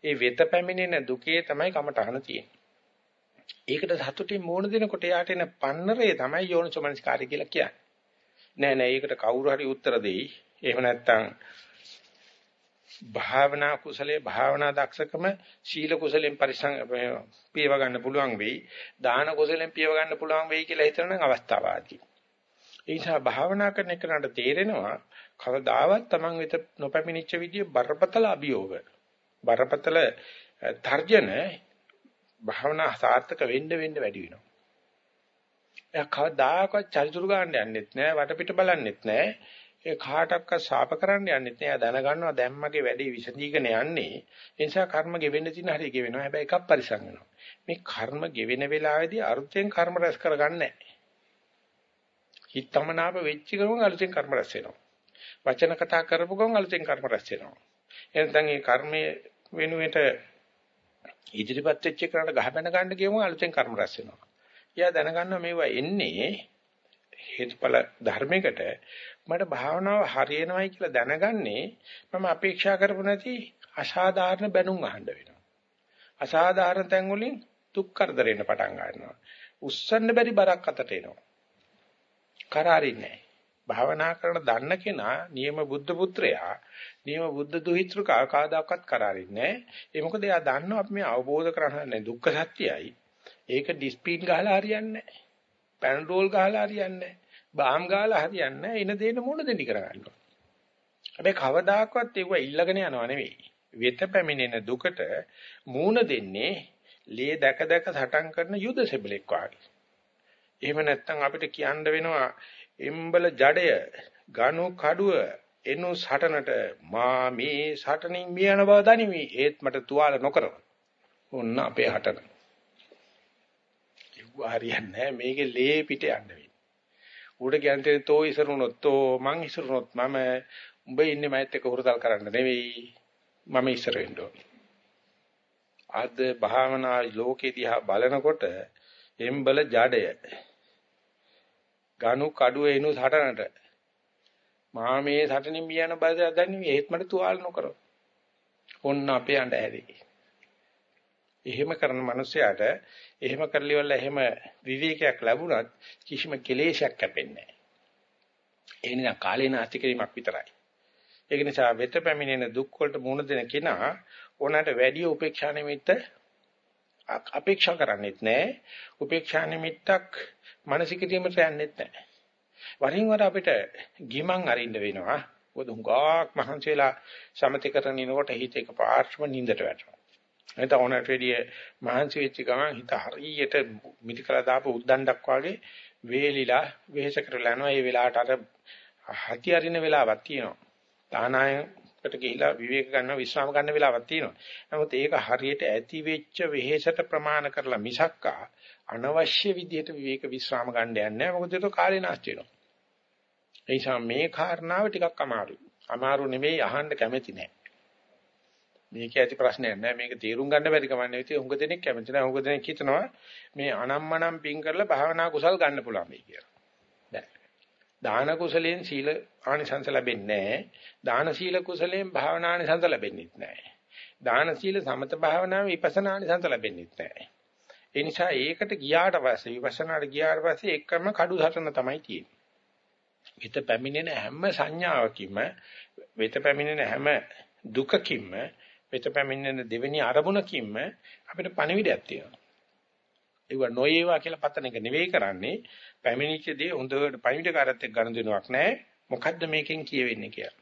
ඒ වෙත පැමිණෙන දුකේ තමයි කමටහන තියෙන්නේ. ඒකට සතුටින් මෝන දෙනකොට යාට එන පන්නරේ තමයි යෝනිසෝමනස්කාරය කියලා කියන්නේ. නෑ නෑ ඒකට කවුරු හරි උත්තර දෙයි. එහෙම නැත්නම් භාවනා කුසලයේ භාවනා දක්ෂකම සීල කුසලයෙන් පරිසං පියව ගන්න පුළුවන් වෙයි. දාන කුසලයෙන් පියව ගන්න පුළුවන් වෙයි කියලා හිතන අවස්ථාවාදී. ඒ නිසා භාවනා කරන එකට තේරෙනවා කවදාවත් Taman වෙත නොපැමිණිච්ච විදිය බරපතල අභියෝග. බරපතල තර්ජන භාවනා සාර්ථක වෙන්න වෙන්න වැඩි වෙනවා. එයා කවදාකවත් චරිචුරු ගන්න යන්නෙත් නෑ වටපිට බලන්නෙත් නෑ. ඒ කාටවත් ශාප කරන්න යන්නෙත් නෑ. එයා දැනගන්නවා දැම්මගේ වැඩේ විසඳීගෙන යන්නේ. ඒ නිසා කර්ම ගෙවෙන්න තියෙන හරිය ගෙවෙනවා. හැබැයි එකක් පරිසම් වෙනවා. මේ කර්ම ගෙවෙන වෙලාවේදී අරුතෙන් කර්ම රැස් කරගන්නේ නෑ. හිතමනාප වෙච්ච ගමන් අලුතෙන් කර්ම රැස් වෙනවා. වචන කතා කරපු ගමන් අලුතෙන් කර්ම රැස් වෙනවා. එහෙනම් මේ කර්මයේ වෙනුවට ඉදිරිපත් වෙච්ච එකට ගහ බැන ගන්න කියමු අලුතෙන් කර්ම රැස් වෙනවා. එයා දැනගන්නවා මේවා එන්නේ හේතුඵල ධර්මයකට මට භාවනාව හරියනවයි කියලා දැනගන්නේ මම අපේක්ෂා කරපු නැති අසාධාරණ බැනුම් අහන්න වෙනවා. අසාධාරණ තැන් වලින් දුක් කරදරෙන්න පටන් ගන්නවා. උස්සන්න බැරි බරක් අතට එනවා. කරාරින්නේ භාවනා කරන දන්න කෙනා නියම බුද්ධ පුත්‍රයා නියම බුද්ධ දුහිතෘකා කාදාකත් කරාරින්නේ ඒ මොකද එයා දන්නවා අපි මේ අවබෝධ කරගන්න දුක්ඛ සත්‍යයයි ඒක ඩිස්ප්ලින් ගහලා හරියන්නේ නැහැ. පැනඩෝල් ගහලා හරියන්නේ නැහැ. බාම් ගහලා හරියන්නේ නැහැ. එන දේන මොන දෙන්නි කරගන්නවා. හැබැයි කවදාකවත් ඒව ඉල්ලගෙන යනවා නෙවෙයි. වෙත පැමිණෙන දුකට මූණ දෙන්නේ ලේ දැක දැක සටන් කරන යුද සෙබලෙක් වාගේ. එහෙම නැත්නම් අපිට කියන්න වෙනවා එම්බල ජඩය ගනු කඩුව එනු සටනට මා මේ සටනින් මියන බව දනිමි ඒත් මට තුවාල නොකරව. ඔන්න අපේ හටන. කිව්වා හරියන්නේ නැහැ. මේකේ ලේ පිට යන්න වෙන්නේ. ඌට කියන්නේ තෝ ඉසරුනොත් තෝ මං ඉසරුනොත් මම උඹ ඉන්නේ මයිත් එක්ක හුරතල් කරන්න නෙවෙයි. මම ඉස්සර වෙන්න ඕනේ. අද භාවනා ලෝකේ දිහා බලනකොට එම්බල ජඩය ගනු කඩුව එනු සටනට මා මේ සටනින් මියන බය දන්නේ ඒත් මට තුවාල නොකර. ඔන්න අපේ අඬ හැරේ. එහෙම කරන මනුස්සයාට එහෙම කරලිවල එහෙම විවේකයක් ලැබුණත් කිසිම කෙලේශයක් කැපෙන්නේ නැහැ. ඒ නිසා කාලේ නාස්ති කිරීමක් විතරයි. ඒක නිසා වෙත පැමිණෙන දුක් වලට මුහුණ දෙන කෙනා ඕනකට වැඩි උපේක්ෂා නිමිත්ත අපේක්ෂා කරන්නේත් නැහැ. උපේක්ෂා නිමිත්තක් මානසිකිරීමට යන්නේත් නැහැ. වරින් වර අපිට ගිමන් අරින්න වෙනවා. මොකද හුඟක් මහන්සි වෙලා සමතිකරණ ඉනකොට හිත එක පාර්ශ්ව නින්දට වැටෙනවා. එතන ඕනට වැඩිය මහන්සි වෙච්ච ගමන් හිත හරියට මිදිකලා දාපු උද්දණ්ඩක් වගේ වේලිලා වෙහෙස කරලා යනවා. ඒ වෙලාවට අර හති අරින වෙලාවක් තියෙනවා. දානායකට ගිහිලා විවේක ගන්න විශ්‍රාම ගන්න වෙලාවක් තියෙනවා. නමුත් ඒක හරියට ඇති වෙච්ච වෙහෙසට ප්‍රමාණ කරලා මිසක්කා අනවශ්‍ය විදිහට විවේක විශ්‍රාම ගන්න යන්නේ නැහැ. මොකද ඒක කාලේ නාස්ති වෙනවා. ඒ නිසා මේ කාරණාව ටිකක් අමාරුයි. අමාරු නෙවෙයි අහන්න කැමති නෑ. මේක ඇති ප්‍රශ්නයක් නෑ මේක තීරුම් ගන්න බැරි කමන්නේ ඉතින් උඟ දෙනෙක් කැමති නෑ උඟ දෙනෙක් හිතනවා මේ අනම්මනම් පින් කරලා භාවනා කුසල් ගන්න පුළුවන් මේ කියලා බෑ දාන කුසලයෙන් සීල ආනිසංස ලැබෙන්නේ නෑ දාන සීල කුසලයෙන් භාවනා ආනිසංස ලැබෙන්නේ නෑ දාන සීල සමත භාවනා විපස්සනා ආනිසංස ලැබෙන්නේ නෑ ඒ නිසා ඒකට ගියාට පස්සේ විපස්සනාට ගියාට පස්සේ එකම කඩු හටන තමයි තියෙන්නේ හිත පැමිණෙන හැම සංඥාවකින්ම වෙත පැමිණෙන හැම දුකකින්ම වෙත පැමිණෙන දෙවෙනි අරමුණකින්ම අපිට පණිවිඩයක් තියෙනවා. ඒව නොයේවා කියලා පතන එක නෙවෙයි කරන්නේ. පැමිණිච්ච දේ හොඳට පණිවිඩකාරත් එක්ක ගනුදෙනුවක් නැහැ. මොකද්ද මේකෙන් කියවෙන්නේ කියලා.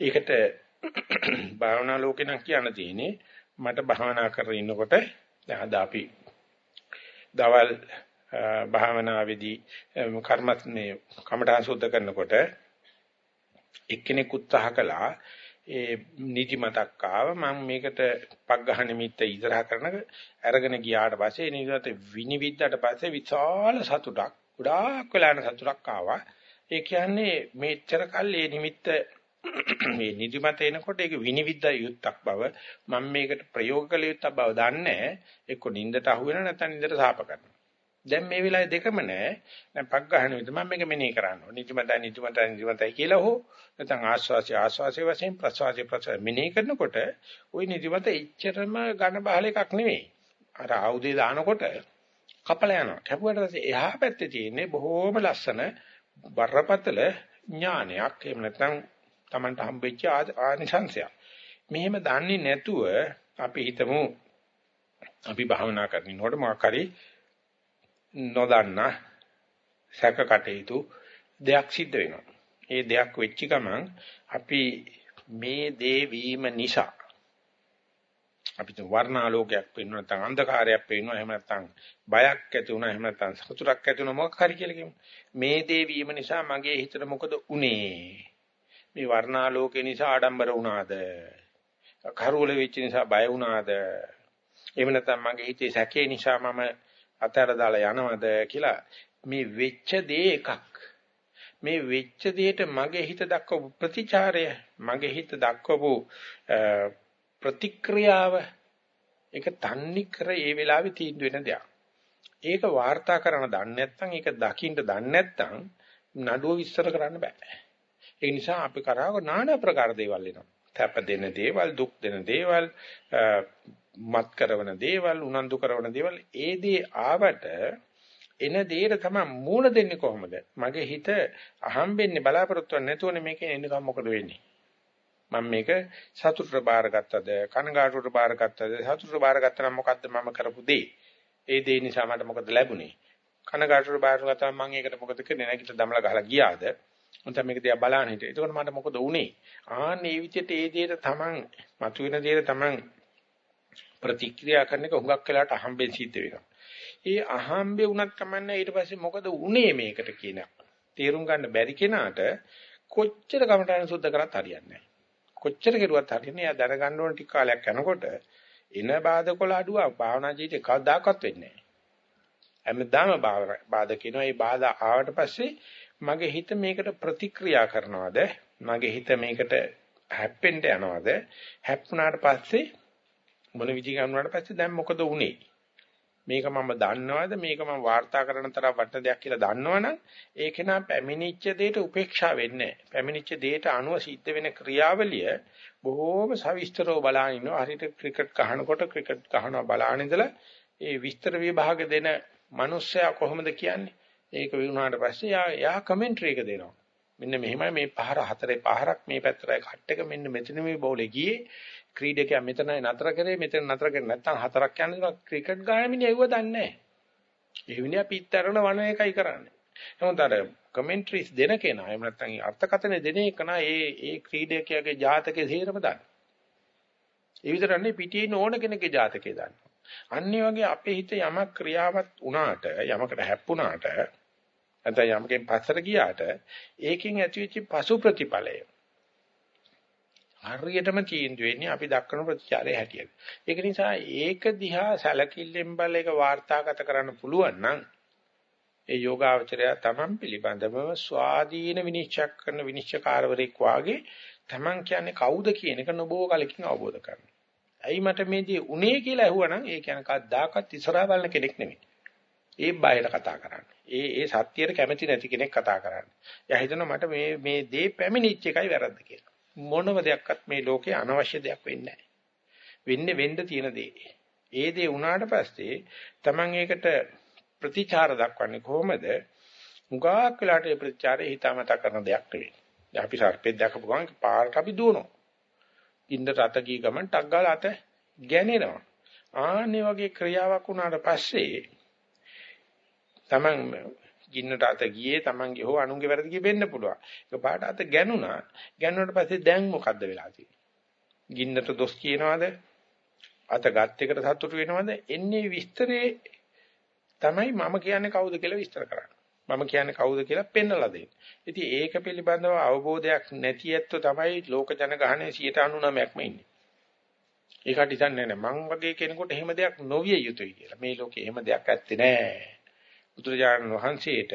ඒකට *clears throat* භාවනා ලෝකේ නම් කියන්න තියෙන්නේ මට භාවනා කරගෙන ඉන්නකොට දැන් අද අපි දවල් භාවනාවේදී කර්මත් මේ කමඨා සුද්ධ කරනකොට එක්කෙනෙක් උත්සාහ කළා ඒ නිදිමතක් ආව මම මේකට පග්ගහ නිමිත්ත ඉදරහ කරන අරගෙන ගියාට පස්සේ ඒ නිදිමත විනිවිදට පස්සේ විශාල සතුටක් ගොඩාක් වෙලාන සතුටක් ආවා ඒ කියන්නේ මේච්චර කල් මේ නිමිත්ත *clears throat* මේ නිදිමත එනකොට ඒක විනිවිද යුත්තක් බව මම මේකට ප්‍රයෝග කළ යුත්තක් බව දන්නේ එක්ක නින්දට අහු වෙන නැත්නම් නින්දට සාප කරනවා දැන් මේ වෙලාවේ දෙකම නැහැ. දැන් පක් ගන්න විදිහ මම මේක මෙනෙහි කරන්න ඕනේ. නිදිමතයි නිදිමතයි නිදිමතයි කියලා හෝ නැත්නම් ආස්වාසිය ආස්වාසිය වශයෙන් ප්‍රසවාසිය ප්‍රසවාසිය මෙනෙහි කරනකොට ওই නිදිමත එච්චරම ඝන බහල එකක් නෙවෙයි. අර ආයුධය දානකොට කපල යනවා. කැපුවට පස්සේ එහා පැත්තේ තියෙන්නේ බොහෝම ලස්සන බරපතල ඥානයක්. එහෙම නැත්නම් Tamanට හම්බෙච්ච ආනිසංශයක්. මෙහෙම දන්නේ නැතුව අපි හිතමු අපි භාවනා කරනකොට මොකක් හරි නොදන්නා සැක කටයුතු දෙයක් සිද්ධ වෙනවා. ඒ දෙයක් වෙච්ච ගමන් අපි මේ දේ වීම නිසා අපිට වර්ණාලෝකයක් පේනවා නැත්නම් අන්ධකාරයක් පේනවා එහෙම නැත්නම් බයක් ඇති වුණා. එහෙම නැත්නම් සතුටක් ඇති වුණා. මොකක් හරි කියලා කියමු. මේ දේ වීම නිසා මගේ හිතට මොකද උනේ? මේ වර්ණාලෝකේ නිසා ආඩම්බර වුණාද? කරුවල වෙච්ච නිසා බය වුණාද? එහෙම නැත්නම් මගේ හිතේ සැකේ නිසා මම අතහැර දාලා යනවද කියලා මේ වෙච්ච දේ එකක්. මේ වෙච්ච දෙයට මගේ හිත දක්වපු ප්‍රතිචාරය මගේ හිත දක්වපු ප්‍රතික්‍රියාව ඒක තන්නේ කර ඒ වෙලාවේ තීන්දුව වෙන දෙයක්. ඒක වාර්තා කරන දන්නේ නැත්නම් ඒක දකින්න දන්නේ නැත්නම් නඩුව විස්තර කරන්න බෑ. ඒ නිසා අපි කරාව নানা ප්‍රකාර දේවල් එනවා. තැප දෙන දේවල්, දුක් දෙන දේවල්, මත් කරන දේවල්, උනන්දු කරන දේවල් ඒ දේ ආවට එන දේට තමයි මූණ දෙන්නේ කොහොමද? මගේ හිත අහම්බෙන්නේ බලාපොරොත්තු වෙන්නේ නැතුවනේ මේකෙන් එන්නකම් මොකද වෙන්නේ? මම මේක සතුටට බාරගත්තද? කනගාටුවට බාරගත්තද? සතුටට බාරගත්තා නම් මොකද්ද මම කරපු දේ? ඒ දේ නිසා මට මොකද ලැබුණේ? කනගාටුවට බාරගත්තා මම ඒකට මොකද කරන්නේ නැගිට දමලා ගහලා ගියාද? උන්ට මේක දිහා බලන්න හිටියේ. එතකොට මට මොකද වුනේ ආන්න මේ විදිහට ඒ දේට තමන් මතුවෙන දේට තමන් ප්‍රතික්‍රියා කරන එක හුඟක් වෙලාට අහම්බෙන් සිද්ධ වෙනවා. ඒ අහම්බේ වුණත් කමන්නේ ඊට පස්සේ මොකද වුනේ මේකට කියන තේරුම් ගන්න බැරි කෙනාට කොච්චර කමටහන් සුද්ධ කරත් හරියන්නේ නැහැ. කොච්චර කෙරුවත් හරියන්නේ එයා දැනගන්න ඕන ටික කාලයක් යනකොට එන බාධකොල අඩුව භාවනා ජීවිතේ කවදාකවත් වෙන්නේ නැහැ. හැමදාම බාධා කියනවා. මේ බාධා ආවට පස්සේ මගේ හිත මේකට ප්‍රතික්‍රියා කරනවද? මගේ හිත මේකට හැප්පෙන්න යනවද? හැප්පුණාට පස්සේ මොන විදි ගන්නාට පස්සේ දැන් මොකද වුනේ? මේක මම දන්නවද මේක මම වාර්තා කරන තරම් වටන දෙයක් කියලා දන්නවනම් ඒක නා පැමිණිච්ච දෙයට උපේක්ෂා වෙන්නේ නැහැ. පැමිණිච්ච දෙයට අනුව සිද්ධ වෙන ක්‍රියාවලිය බොහෝම සවිස්තරව බලාගෙන ඉන්නවා. හරියට ක්‍රිකට් ගහනකොට ක්‍රිකට් ගහනවා බලාගෙන ඉඳලා ඒ විස්තර විභාග දෙන මිනිස්සයා කොහොමද කියන්නේ? ඒක වුණාට පස්සේ යා යා කමෙන්ටරි එක දෙනවා. මෙන්න මෙහෙමයි මේ පහර හතරේ පහරක් මේ පැත්තටයි කට් එක මෙන්න මෙතන මේ බෝලේ ගියේ ක්‍රීඩකයා මෙතනයි නතර කරේ මෙතන නතර කරේ නැත්නම් හතරක් යනවා ක්‍රිකට් ගාමිනේ ඇව්ව දන්නේ නැහැ. ඒ විනිය පිටතරන වන එකයි කරන්නේ. නමුත් අර කමෙන්ටරිස් දෙන කෙනා එහෙම නැත්නම් අර්ථකථන දෙන කෙනා ඒ ඒ ක්‍රීඩකයාගේ ජාතකයේ තේරම දන්න. ඒ විතරන්නේ පිටියේ ඉන්න ඕන කෙනෙක්ගේ ජාතකය දන්න. අනිත් වගේ අපේ හිත යමක් ක්‍රියාවත් වුණාට යමකට හැප්පුණාට නැත්නම් යමකින් පස්සට ගියාට ඒකෙන් ඇතිවෙච්ච පසු ප්‍රතිඵලය හරියටම තීන්දුව වෙන්නේ අපි දක්වන ප්‍රතිචාරය හැටියට. ඒක නිසා ඒක දිහා සැලකිල්ලෙන් බල එක වාර්තාගත කරන්න පුළුවන් නම් ඒ යෝගාවචරය තමන් පිළිබඳව ස්වාධීන විනිශ්චය කරන විනිශ්චයකාරවරයෙක් වාගේ තමන් කියන්නේ කවුද කියන එක නොබෝ කලකින් අවබෝධ කරගන්න. ඇයි මට මේ දේ උනේ කියලා ඇහුවනම් ඒ කියන්නේ කවදාකවත් ඉස්සරහා බලන කෙනෙක් නෙමෙයි. ඒ බයට කතා කරන්නේ. ඒ ඒ සත්‍යයට කැමති නැති කෙනෙක් කතා කරන්නේ. එයා හිතනවා මට මේ මේ දේ පැමිණිච්ච එකයි වැරද්ද කියලා. මොනම දෙයක්වත් මේ ලෝකේ අනවශ්‍ය දෙයක් වෙන්නේ නැහැ. වෙන්නේ වෙන්න තියෙන දේ. ඒ දේ වුණාට පස්සේ Taman ඒකට ප්‍රතිචාර දක්වන්නේ කොහොමද? මුගාක් වෙලාට ඒ ප්‍රතිචාරය හිතාමතා කරන දෙයක් නෙවෙයි. දැන් අපි සර්පෙක් දැකපු ගමන් පාරට අපි දුවනවා. ඉන්දට අත ගිය ගමන් ටක් ගාලා අත ගැනෙනවා. ආන්නේ වගේ ක්‍රියාවක් වුණාට පස්සේ Taman ගින්නට අත ගියේ Tamanගේ හෝ අනුන්ගේ වැරදි කිය වෙන්න පුළුවන්. ඒක පාට අත ගැනුණා. ගැනුණාට පස්සේ දැන් මොකද්ද වෙලා තියෙන්නේ? ගින්නට දොස් කියනවාද? අත ගත් එකට සතුටු වෙනවද? එන්නේ විස්තරේ තමයි මම කියන්නේ කවුද කියලා විස්තර කරන්නේ. මම කියන්නේ කවුද කියලා පෙන්වලා දෙන්නේ. ඉතින් ඒක පිළිබඳව අවබෝධයක් නැති ඇත්තෝ තමයි ලෝක ජනගහනයේ 99%ක්ම ඉන්නේ. ඒකට හිතන්නේ නැහැ මං වගේ කෙනෙකුට එහෙම දෙයක් නොවිය යුතුයි කියලා. මේ ලෝකේ එහෙම දෙයක් ඇත්තේ නැහැ. බුදුරජාණන් වහන්සේට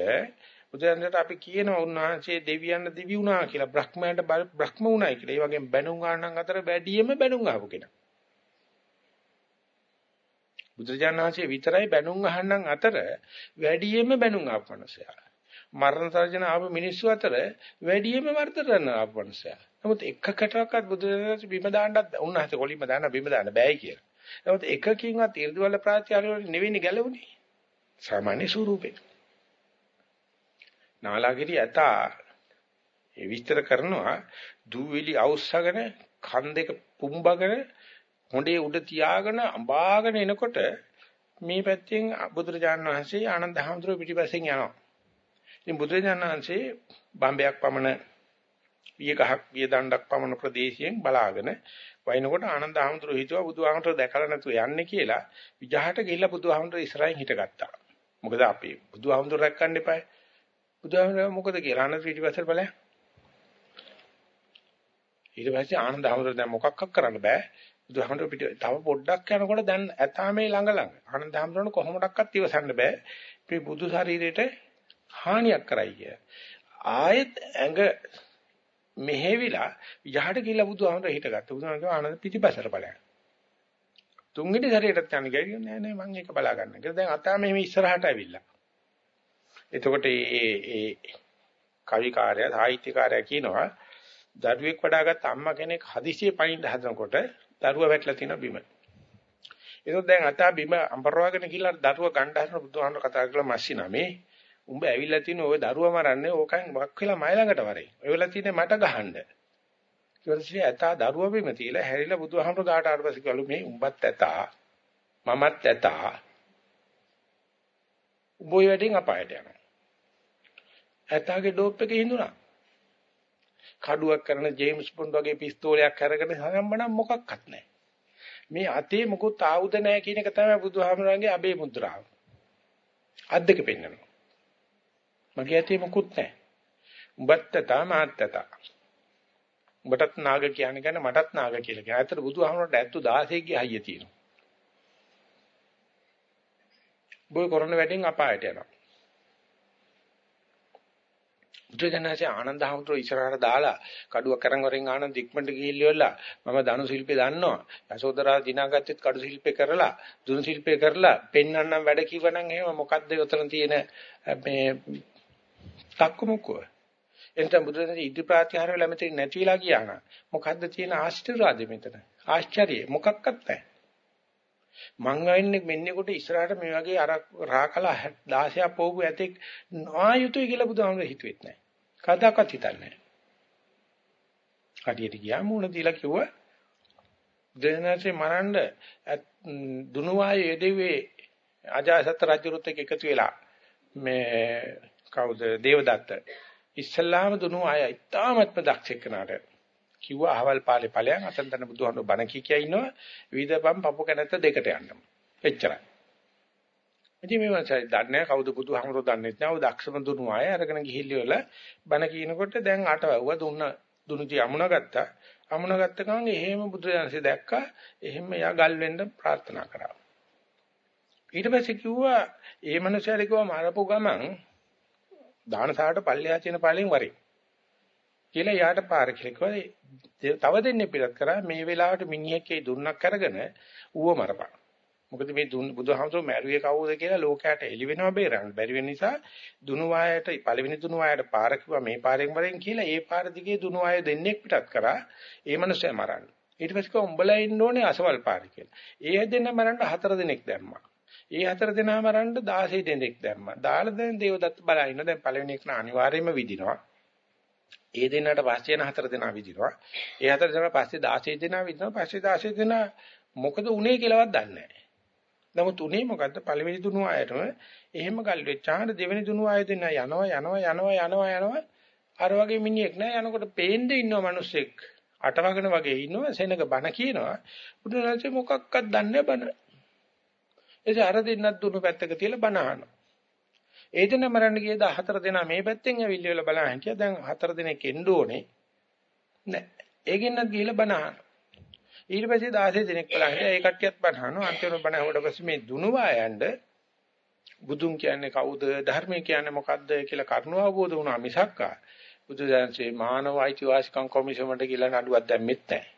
බුදුරජාණන්ට අපි කියනවා උන්වහන්සේ දෙවියන් දිවි වුණා කියලා බ්‍රහ්මයන්ට බ්‍රහ්ම වුණායි කියලා. ඒ වගේම බැනුම් ආනන් අතර වැඩියෙන්ම බැනුම් ආපු කෙනා. බුදුරජාණන් වහන්සේ විතරයි බැනුම් අහන්නම් අතර වැඩියෙන්ම බැනුම් ආපු මනුස්සයා. මරණ සර්ජන ආපු මිනිස්සු අතර වැඩියෙන්ම වර්ධන ආපු මනුස්සයා. නමුත් එකකටවත් බුදුරජාණන් බිම දාන්නත් උන්වහන්සේ කොලින්ම දාන්න බිම දාන්න බෑයි කියලා. නමුත් එකකින්වත් 이르දවල ප්‍රාත්‍යාරය නෙවෙයි ගැලවුනේ. සාමාන්‍ය ස්වරූපේ. නාලාගිරි ඇතා ඒ විස්තර කරනවා දූවිලි අවුස්සගෙන කන් දෙක පුම්බගෙන හොඬේ උඩ තියාගෙන අඹාගෙන එනකොට මේ පැත්තෙන් බුදුරජාණන් වහන්සේ ආනන්ද හැමතුරු පිටිපස්සෙන් යනවා. ඉතින් බුදුරජාණන් වහන්සේ බම්බයක් පමණ විය ගහක් විය දණ්ඩක් පමණ ප්‍රදේශයෙන් බලාගෙන වයින්කොට ආනන්ද හැමතුරු හිතුවා බුදුහාමතුරු දැකලා නැතුව යන්නේ කියලා විජහට ගිහිල්ලා බුදුහාමතුරු ඉස්සරහින් හිටගත්තා. මොකද අපි බුදුහාමතුරු රැක්කන්න එපායි. බුදුහාමතුරු මොකද කියලා ආනන්ද පිටිපස්සට බලයන්. ඊට පස්සේ ආනන්ද හැමතුරු දැන් මොකක්ක් කරන්න බෑ. බුදුහාමර පිට තව පොඩ්ඩක් යනකොට දැන් ඇතා මේ ළඟ ළඟ. ආනන්ද හැමරණ කොහොමඩක්වත් ඉවසන්න බෑ. මේ බුදු ශරීරයට හානියක් කරයි කිය. ආයෙත් ඇඟ මෙහෙවිලා යහට ගිහලා බුදුහාමර හිටගත්තා. බුදුහාමර ආනන්ද පිටිපසට බලන්න. තුන්වෙනි ශරීරයට යන ගියේ නෑ නෑ මම ඒක බලා ගන්න. කියලා දැන් අතා මෙහෙම ඉස්සරහට ඇවිල්ලා. එතකොට මේ ඒ කවිකාරය සාහිත්‍යකාරය කියනවා දරුවෙක් වඩාගත් අම්මා කෙනෙක් හදිසියෙ පයින් හදනකොට දරුවා වැටලා තියෙන බිම. ඒක දැන් අතා බිම අඹරවාගෙන ගිහලා දරුවා ගණ්ඩ හදන බුදුහාමර කතා කරලා මැස්සි නමේ උඹ ඇවිල්ලා තියෙන ওই දරුවා මරන්නේ ඕකෙන් වක් වෙලා මයි ළඟට වරේ. ඔය වෙලා තියෙන්නේ මට ගහන්න. ඊපස්සේ ඇතා දරුවා බිම තියලා හැරිලා බුදුහාමර ගාට ආවට පස්සේ කළු මේ උඹත් ඇතා මමත් ඇතා උඹ ඔය වැඩෙන් අපායට යනවා. ඇතාගේ ඩෝප් එකේ හිඳුනා. කඩුවක් කරන ජේම්ස් බොන්ඩ් වගේ පිස්තෝලයක් අරගෙන සම්බන්නම් මොකක්වත් නැහැ. මේ අතේ මොකුත් ආයුධ නැහැ කියන එක තමයි බුදුහාමරන්ගේ අබේ මුද්‍රාව. අත් දෙක පෙන්නනවා. මගේ අතේ මොකුත් නැහැ. උඹත් තා මාත් තා. උඹටත් නාග කියන්නේ ගන්න මටත් නාග කියලා කියනවා. ඇත්තට බුදුහාමරට ඇත්තු 16 ගේ හයිය තියෙනවා. බොයි කරන වැඩෙන් අපායට යනවා. බුදුජානනාංශය ආනන්ද හැමතුරු ඉස්සරහට දාලා කඩුවක් කරන් වරෙන් ආනන්ද ඉක්මනට ගිහිල්ලා මම ධනු ශිල්පේ දන්නවා. යසෝදරා දිනාගත්තෙත් කඩු ශිල්පේ කරලා දුනු ශිල්පේ කරලා පෙන්වන්නම් වැඩ කිව්වනම් එහෙම මොකද්ද උතන තියෙන මේ තක්කමුකෝ. එතන බුදුරජාණන් ඉදි ප්‍රාතිහාර වෙලා මෙතන නැති වෙලා ගියා නම් මොකද්ද තියෙන ආශ්චර්යය මෙතන? ආශ්චර්යය මොකක්වත් නැහැ. මං වෙන්නේ මෙන්නේ කොට ඉස්සරහට මේ වගේ අර රාකලා 16ක් පොවපු ඇතෙක් නායුතුයි කියලා බුදුහාමුදුරුවෝ හිතුවෙත් නැහැ. කදාකත් හිතන්නේ නැහැ. කඩියට ගියා මූණ දීලා කිව්වා දෙනසේ මරන්න දුනුවායේ යෙදුවේ අජාසත් රජුරුත් එක්ක එකතු වෙලා මේ කවුද දේවදත්ත ඉස්ලාම දුනුවාය ඉතාමත්ම දක්ෂ කෙනාට කිව්වා අහවල් පාලේ ඵලයන් අතන තන බුදුහාමුදුරුවෝ බණ කී කිය ඉන්නවා විවිධපම් පපු කැනැත්ත දෙකට යන්නම එච්චරයි ඉතින් මේ වන්සයි දන්නේ කවුද බුදුහාමුදුරුවෝ දන්නේ නැහැ. ඔය දක්ෂම දුනු අය අරගෙන ගිහිල්ලා බණ කියනකොට දැන් අටවුවා දුන්න දුනුති අමුණ ගත්තා. අමුණ ගත්ත ගමන් එහෙම බුදුරජාණන්සේ දැක්කා. එහෙම යා ගල් වෙන්න ප්‍රාර්ථනා කරා. ඊට පස්සේ කිව්වා ඒ මනුස්සයාට කිව්වා මරපු ගමන් දානසාරට පල්ලෙහා තියෙන පාලෙන් වරේ. කියලා යාට පාර කියලා තව දෙන්නේ පිළිත් කරා මේ වෙලාවට මිනිහෙක්ගේ දුන්නක් අරගෙන ඌව මරපන්. මොකද මේ බුදුහාමුදුරුවෝ මැරුවේ කවුද කියලා ලෝකයට එළි වෙනව බේරන්න බැරි වෙන නිසා දුනු වායට පළවෙනි දුනු වායට පාර කිව්වා මේ පාරෙන් වරෙන් කියලා ඒ පාර දිගේ දුනු වාය දෙන්නෙක් පිටත් කරා ඒ මනුස්සයා මරන්න. ඊට පස්සේ කිව්වා උඹලා ඉන්න ඕනේ අසවල් පාරේ කියලා. ඒ දෙන්න මරන්න හතර දෙනෙක් දැම්මා. ඒ හතර දෙනා මරන්න 16 දෙනෙක් දැම්මා. දාලා දැන් දේවදත්ත බලා ඉන්න දැන් පළවෙනි එක අනිවාර්යයෙන්ම විදිනවා. ඒ දෙන්නට පස්සේ යන හතර දෙනා විදිනවා. ඒ හතර දෙනා පස්සේ 16 දෙනා විදිනවා. පස්සේ 16 දෙනා මොකද උනේ කියලාවත් දන්නේ නැහැ. නමුත් උනේ මොකද්ද? පළවෙනි දුනු ආයතම එහෙම ගල් වෙච්චාම දෙවෙනි දුනු ආයතන යනවා යනවා යනවා යනවා යනවා අර වගේ මිනිහෙක් නෑ යනකොට පේන්නේ ඉන්නව මිනිස්සෙක් අටවගෙන වගේ ඉන්නවා සෙනඟ බන කියනවා බුදුරජාණන් මොකක්වත් දන්නේ බන එසේ අර දෙන්නත් දුනු පැත්තක තියලා බන අහනවා. ඒ දෙන මරන්න ගියද හතර දෙනා මේ පැත්තෙන් ඇවිල්ලා බලන්න හිටියා දැන් හතර දෙනෙක් එන්න ඕනේ. නෑ. ඒකෙන්නත් ගිහිල්ලා බන අහනවා. ඊට පස්සේ 16 දිනක් බලහිට ඒ කට්ටියත් බණහනවා අන්තිම බණ ඇහුවට පස්සේ මේ දුනුවා යන්න බුදුන් කියන්නේ කවුද? ධර්මය කියන්නේ මොකද්ද කියලා කරුණ අවබෝධ වුණා මිසක්කා. බුදුදහමේ මානව අයිතිවාසිකම් කොමිෂමන්ට කියලා නඩුවක් දැම්මෙත් නැහැ.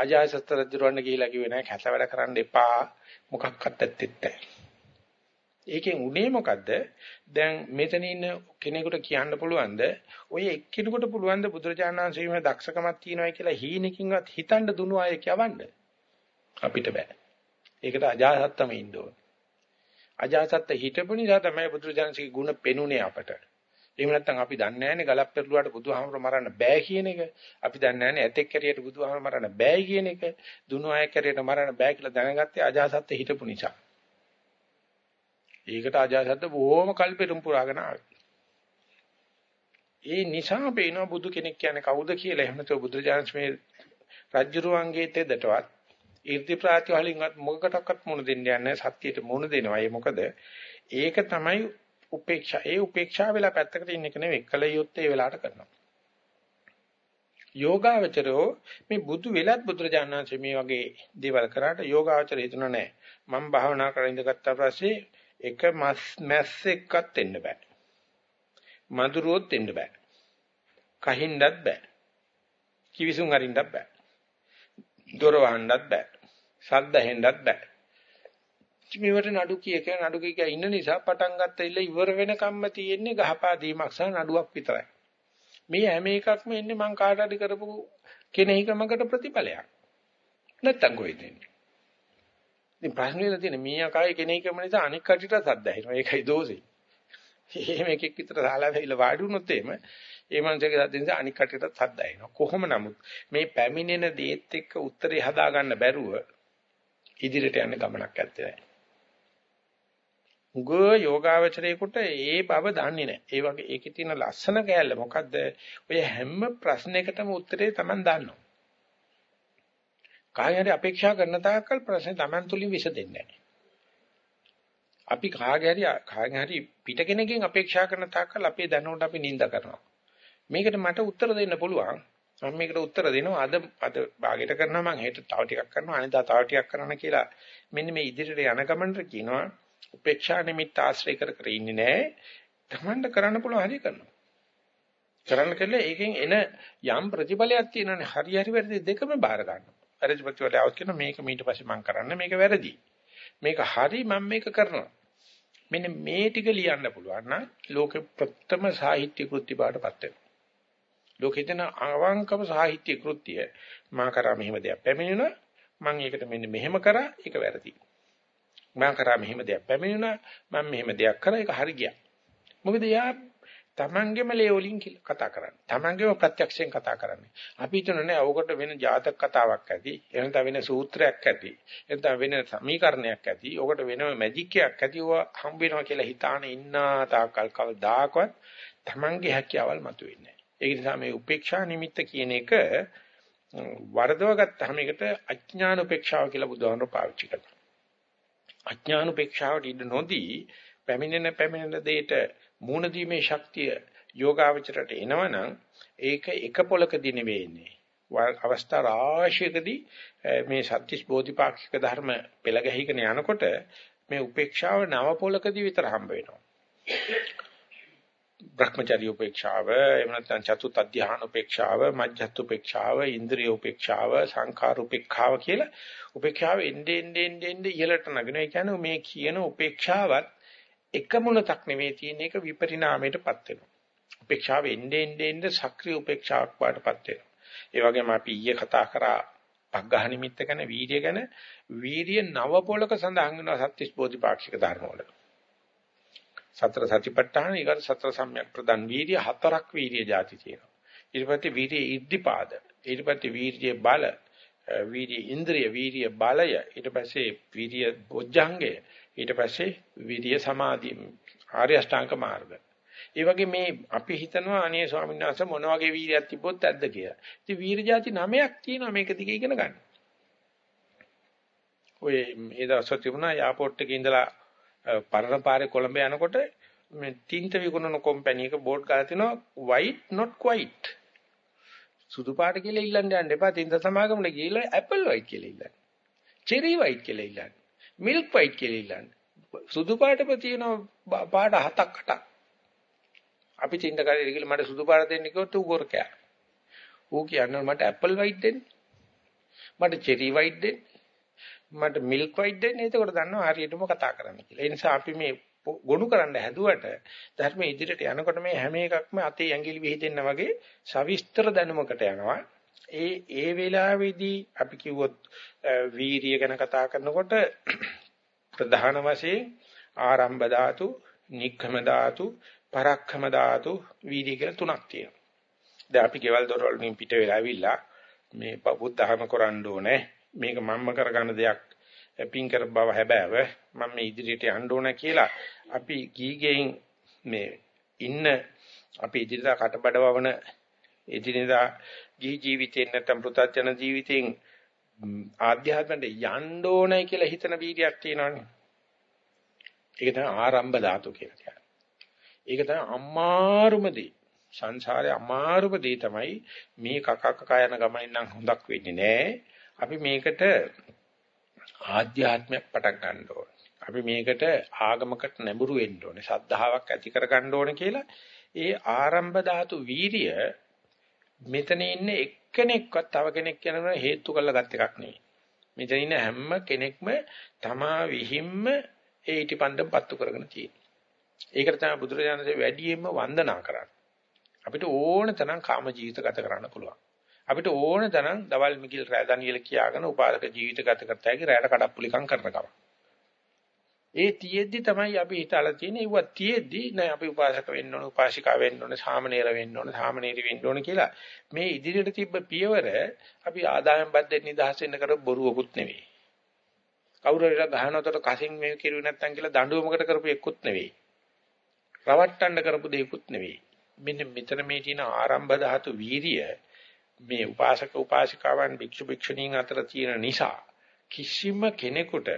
අජාසත් රජුරවන්න කියලා කිව්වේ නැහැ කැත වැඩ කරන්න එපා මොකක්වත් ඇත්තෙත් නැහැ. ඒකෙන් උනේ මොකද්ද? දැන් මෙතන ඉන්න කෙනෙකුට කියන්න පුළුවන්ද? ඔය එක්කෙනෙකුට පුළුවන්ද බුදුරජාණන් වහන්සේම දක්ෂකමක් තියෙනවා කියලා හීනකින්වත් හිතන්න දුනු අය කියවන්න? අපිට බෑ. ඒකට අජාසත්තම ඉන්න ඕන. අජාසත්ත හිටපු නිසා තමයි බුදුරජාණන්සේගේ ගුණ පෙනුනේ අපට. එහෙම නැත්නම් අපි දන්නේ නැහැනේ ගලක් පෙරළුවාට බුදුහාමර මරන්න බෑ කියන එක. අපි දන්නේ නැහැනේ ඇතෙක් කැරියට බුදුහාමර මරන්න බෑ කියන එක. දුනු අය කැරියට මරන්න බෑ කියලා දැනගත්තේ අජාසත් හිටපු නිසා. ඒකට අජාසත් බොහොම කල්පෙරුම් පුරාගෙන ආවේ. ඒ නිසා පේනවා බුදු කෙනෙක් කියන්නේ කවුද කියලා. එහෙම නැත්නම් බුදුරජාණන් මේ රජ්ජුරුවන්ගේ තෙදටවත් ඊර්ති ප්‍රාතිවලින්වත් මොකකටවත් මුණ දෙන්න යන්නේ සත්‍යයට මුණ දෙනවා. ඒ මොකද ඒක තමයි උපේක්ෂා. ඒ උපේක්ෂා වෙලා පැත්තකට ඉන්න එක නෙවෙයි. කල යුත්තේ ඒ වෙලාවට කරනවා. යෝගාවචරෝ මේ බුදු වෙලත් බුදුරජාණන් වහන්සේ මේ වගේ දේවල් කරාට යෝගාවචරය හිතන නැහැ. මම භාවනා කරලා ඉඳගත්තා පස්සේ එක මස් මැස්සෙක්වත් එන්න බෑ. මදුරුවොත් එන්න බෑ. කහින්නත් බෑ. කිවිසුම් අරින්නත් බෑ. දොර වහන්නත් බෑ. ශබ්ද හෙන්නත් බෑ. මේවට නඩු කිය කිය නඩු කිය කිය ඉන්න නිසා පටන් ගත්ත ඉල්ල ඉවර වෙනකම්ම තියෙන්නේ ගහපා දීමක් සහ නඩුවක් විතරයි. මේ හැම එකක්ම එන්නේ මං කාට හරි කරපු කෙනෙහිකමකට ප්‍රතිඵලයක්. නැත්තම් කොහෙද එන්නේ? ඉතින් ප්‍රශ්නේ වෙලා තියෙන්නේ මීයා කායේ කෙනෙහිකම නිසා අනික් කටියට සද්ද ඇහෙනවා. ඒකයි දෝෂේ. එහෙම එකෙක් විතර සාලා වෙයිලා වාඩි වුණොත් එහෙම ඒ මනුස්සයාගේ සද්ද නිසා අනික් කටියට සද්ද ඇහෙනවා. කොහොම නමුත් මේ පැමිණෙන දේත් එක්ක උත්තරේ හදාගන්න බැරුව ඉදිරියට යන්න ගමනක් ඇත්තේ නැහැ. උග යෝගාවචරයේකට ඒ බව දන්නේ නැහැ. ඒ වගේ ඒකේ තියෙන ලස්සන කෑල්ල මොකද්ද? ඔය හැම ප්‍රශ්නයකටම උත්තරේ Taman දන්නවා. කාගෙන් අපේක්ෂා කරන තාක්කල් ප්‍රශ්නේ Taman තුලින් විසඳෙන්නේ නැහැ. අපි කාගේ හරි කාගෙන් හරි පිට කෙනකින් අපේක්ෂා කරන තාක්කල් අපේ දැනුමට අපි නිඳ කරනවා. මේකට මට උත්තර දෙන්න පුළුවන්. මම මේකට උත්තර දෙනවා අද අද භාගයට කරනවා මම හෙට තව ටිකක් කරනවා අනිදා තව ටිකක් කරනවා කියලා. මෙන්න මේ ඉදිරියට යන ගමනට කියනවා උපේක්ෂා නිමිත්ත ආශ්‍රය කර කර ඉන්නේ නැහැ. තමන්ට කරන්න පුළුවන් හරිය කරනවා. කරන්න කළේ ඒකෙන් එන යම් ප්‍රතිඵලයක් තියෙනනේ හරි හරි වැරදි දෙකම බාර ගන්නවා. වැරදි ප්‍රතිඵලය આવත් කියන මේක ඊට පස්සේ මම කරන්න මේක වැරදි. මේක හරි මම මේක කරනවා. මෙන්න මේ ටික ලියන්න පුළුවන් නම් ලෝක ප්‍රථම සාහිත්‍ය කෘති බාටපත් වෙනවා. ලෝකෙතන අවංකව සාහිත්‍ය කෘත්‍ය මා කරා මෙහෙම දෙයක් පැමිණෙනවා මම ඒකට මෙන්න මෙහෙම කරා ඒක වැරදි. මම කරා මෙහෙම දෙයක් පැමිණුණා මම මෙහෙම දෙයක් කරා ඒක හරි ගියා. මොකද යා තමන්ගේම ලේවලින් කතා කරන්නේ. තමන්ගේම ප්‍රත්‍යක්ෂයෙන් කතා කරන්නේ. අපි හිතන්නේ අවකට වෙන ජාතක කතාවක් ඇති එහෙනම් වෙන සූත්‍රයක් ඇති එහෙනම් වෙන සමීකරණයක් ඇති ඔකට වෙනම මැජික් එකක් ඇති ඔය හම්බ වෙනවා කියලා හිතාන ඉන්න තාකල් කවදාකවත් තමන්ගේ හැකියාවල් මතුවෙන්නේ නැහැ ඒ නිසා මේ උපේක්ෂා නිමිත්ත කියන එක වරදව ගත්තාම ඒකට අඥාන උපේක්ෂාව කියලා බුදුහාමුදුරුවෝ පාවිච්චි කරනවා. අඥානුපේක්ෂාවට ඉඩ නොදී පැමිණෙන පැමිණෙන දෙයට මූණ දීමේ ශක්තිය යෝගාවචරයට එනවනම් ඒක එක පොලකදී නෙවෙන්නේ. අවස්ථා රාශියකදී මේ සත්‍තිස් බෝධිපාක්ෂික ධර්ම පෙළ ගැහිගෙන යනකොට මේ උපේක්ෂාව නව පොලකදී විතර හම්බ වෙනවා. භ්‍රමචර්ය උපේක්ෂාව එහෙම නැත්නම් චතුත් අධ්‍යාන උපේක්ෂාව මජ්ජත් උපේක්ෂාව ඉන්ද්‍රිය උපේක්ෂාව සංඛාර උපේක්ෂාව කියලා උපේක්ෂාව එන්නේ එන්නේ එන්නේ ඉහළට නගින. ඒ කියන්නේ මේ කියන උපේක්ෂාවත් එකමුණක් නෙවෙයි තියෙන එක විපරිණාමයටපත් වෙනවා. උපේක්ෂාව එන්නේ එන්නේ එන්නේ සක්‍රීය උපේක්ෂාවක් වඩපත් වෙනවා. ඒ වගේම අපි ඊයේ කතා කරා පග්ඝහ නිමිත්ත ගැන වීර්ය ගැන වීර්ය නව පොලක සඳහන් වෙනවා සත්‍විස් බෝධිපාක්ෂික ධර්ම වල. සතර සතිපට්ඨාන ඊගොල්ල සතර සම්‍යක් ප්‍රදන් වීර්ය හතරක් වීර්ය જાති තියෙනවා. ඊට පස්සේ වීර්ය ඉද්ධිපාද ඊට පස්සේ වීර්ය බල වීර්ය ඉන්ද්‍රිය වීර්ය බලය ඊට පස්සේ වීර්ය බොජ්ජංගය ඊට පස්සේ වීර්ය සමාධි ආර්ය අෂ්ටාංග මාර්ග. ඒ වගේ මේ අපි හිතනවා අනේ ස්වාමීන් වහන්සේ මොන වගේ වීර්යයක් තිබ්බොත් ඇද්ද කියලා. ඉතින් වීර්ය જાති නමයක් තියෙනවා මේක දිගේ ඉගෙන ගන්න. ඔය ඒ දවස්වල තිබුණා යාපෝට් එකේ ඉඳලා පරණ පාරේ කොළඹ යනකොට මේ තින්ත විකුණන කම්පැනි එක බෝඩ් ගාලා තිනවා white not quite. සුදු පාට කියලා ඉල්ලන්න යන්න එපා. තින්ත සමාගමට ගිහිල්ලා apple white කියලා ඉල්ලන්න. cherry white කියලා ඉල්ලන්න. milk white කියලා ඉල්ලන්න. සුදු පාටම තියෙනවා පාට හතක් අටක්. අපි තින්ත කරේ ගිහිල්ලා මට සුදු පාට දෙන්න කිව්වොත් ඌ ගොරකෑ. ඌ කියන්නේ මට apple white දෙන්න. මට cherry white දෙන්න. මට මිල්ක් වයිට් දෙන්න. එතකොට දන්නවා හරියටම කතා කරන්න කියලා. ඒ නිසා අපි මේ ගොනු කරන්න හැදුවට ධර්ම ඉදිරියට යනකොට මේ හැම එකක්ම අතේ ඇඟිලි විහිදෙන්න වගේ සවිස්තර දැනුමකට යනවා. ඒ ඒ වෙලාවේදී අපි කිව්වොත් වීරිය ගැන කතා කරනකොට *clears throat* ප්‍රධාන වශයෙන් ආරම්භ ධාතු, නික්ඛම ධාතු, පරක්ඛම ධාතු, වීර්ය කියලා තුනක් තියෙනවා. දැන් අපි ගෙවල් දොරවල් වලින් පිට වෙලා ඇවිල්ලා මේ බුද්ධහම කරන්න ඕනේ. මේක මම්ම කරගන්න දෙයක් පින් කර බව හැබෑව මම මේ ඉදිරියට යන්න ඕන කියලා අපි කීගෙන් මේ ඉන්න අපි ඉදිරියට කටබඩවවන එදිනෙදා ජී ජීවිතේ නැත්නම් පෘථජන ජීවිතෙන් ආධ්‍යාත්මයට යන්න ඕනයි කියලා හිතන වීර්යයක් තියෙනවානේ. ඒක තමයි ආරම්භ ධාතු කියලා කියන්නේ. ඒක තමයි අමාරුම දේ. සංසාරේ අමාරුම දේ තමයි මේ කක කක යන ගමනින් නම් හොඳක් වෙන්නේ නැහැ. අපි මේකට ආධ්‍යාත්මයක් පටන් ගන්න ඕනේ. අපි මේකට ආගමකට නැඹුරු වෙන්න ඕනේ. සද්ධාාවක් ඇති කර ගන්න ඕනේ කියලා ඒ ආරම්භ ධාතු වීරිය මෙතන ඉන්නේ එක්කෙනෙක්වත් තව කෙනෙක් කියනවා හේතු කරලා ගත් එකක් නෙවෙයි. මෙතන ඉන්න හැම කෙනෙක්ම තමා විහිම්ම ඒ ඊටිපන්දම් පත්තු කරගෙන තියෙනවා. ඒකට තමයි බුදුරජාණන්සේ වැඩියෙන්ම වන්දනා කරන්නේ. අපිට ඕන තරම් කාම ජීවිත ගත කරන්න පුළුවන්. අපිට ඕන තරම් දවල් මිගිල් රෑ දනියල කියාගෙන උපාසක ජීවිත ගත කරත හැකි රැයට කඩප්පුලිකම් කරන කම. ඒ තියෙද්දි තමයි අපි හිතලා තියෙන්නේ ඒවා තියෙද්දි නෑ අපි උපාසක වෙන්න ඕන උපාසිකා වෙන්න ඕන සාමණේර වෙන්න ඕන සාමණේරි වෙන්න ඕන කියලා මේ ඉදිරියට තිබ්බ පියවර අපි ආදායම් බද්දෙන් නිදහස් වෙන්න කර බොරුවකුත් නෙවෙයි. කවුරු හරි ගහනතොට කසින් මේ කිරුවේ නැත්තම් කියලා දඬුවමකට කරපු එක්කුත් නෙවෙයි. රවට්ටන්න කරපු දෙයක්කුත් නෙවෙයි. මෙන්න මෙතන මේ තියෙන ආරම්භ ධාතු වීරිය මේ උපාසක උපාසිකාවන් භික්ෂු භික්ෂුණීන් අතර තියෙන නිසා කිසිම කෙනෙකුට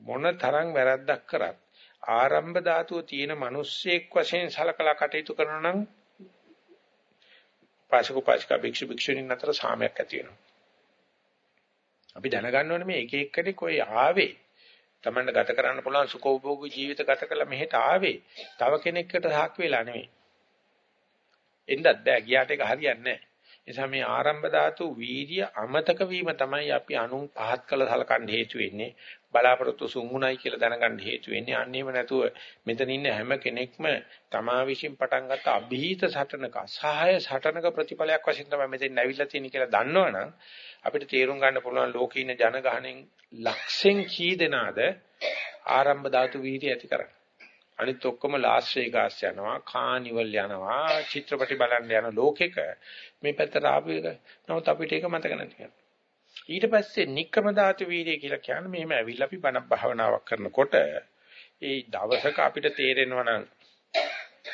මොන තරම් වැරද්දක් කරත් ආරම්භ ධාතුව තියෙන මිනිස්සෙක් වශයෙන් සලකලා කටයුතු කරනවා නම් උපාසක උපාසිකා භික්ෂු භික්ෂුණීන් අතර සාමයක් ඇති වෙනවා. අපි දැනගන්න ඕනේ මේ එක එක්කෙනෙක් කොයි ආවේ තමන්ට ගත කරන්න පුළුවන් සුඛෝභෝගී ජීවිත ගත කළ මෙහෙට ආවේ තව කෙනෙක්ට සාක් වෙලා නෙමෙයි. එන්නත් බෑ ගියාට ඒක හරියන්නේ නැහැ. නිසා මේ ආරම්භ ධාතු වීර්ය අමතක වීම තමයි අපි අනුන් පහත් කළ සලකන්න හේතු වෙන්නේ. බලාපොරොත්තු සුන්ුණයි කියලා දැනගන්න හේතු වෙන්නේ. අන්නේම නැතුව මෙතන ඉන්න හැම කෙනෙක්ම තමා විශ්ින් පටන් ගත්ත અભීත සටනක සහාය සටනක ප්‍රතිඵලයක් වශයෙන් තමයි මෙතෙන් ඇවිල්ලා තියෙන්නේ කියලා දන්නවනම් අපිට තේරුම් ගන්න පුළුවන් ලෝකේ ඉන්න ජනගහණයෙන් ලක්ෂෙන් කී දෙනාද ආරම්භ ධාතු වීර්ය ඇති කරන්නේ. අනිත් ඔක්කොම ලාස් වේගාස් යනවා, කානිවල් යනවා, චිත්‍රපටි බලන්න යන ලෝකෙක මේ පැත්තට ආපු එක. නමුත් අපිට ඒක මතක නැති ඊට පස්සේ නික්කම ධාතු වීර්යය කියලා කියන්නේ මෙහෙම ඇවිල්ලා අපි බණ භාවනාවක් කරනකොට ඒ දවසක අපිට තේරෙනවා නම්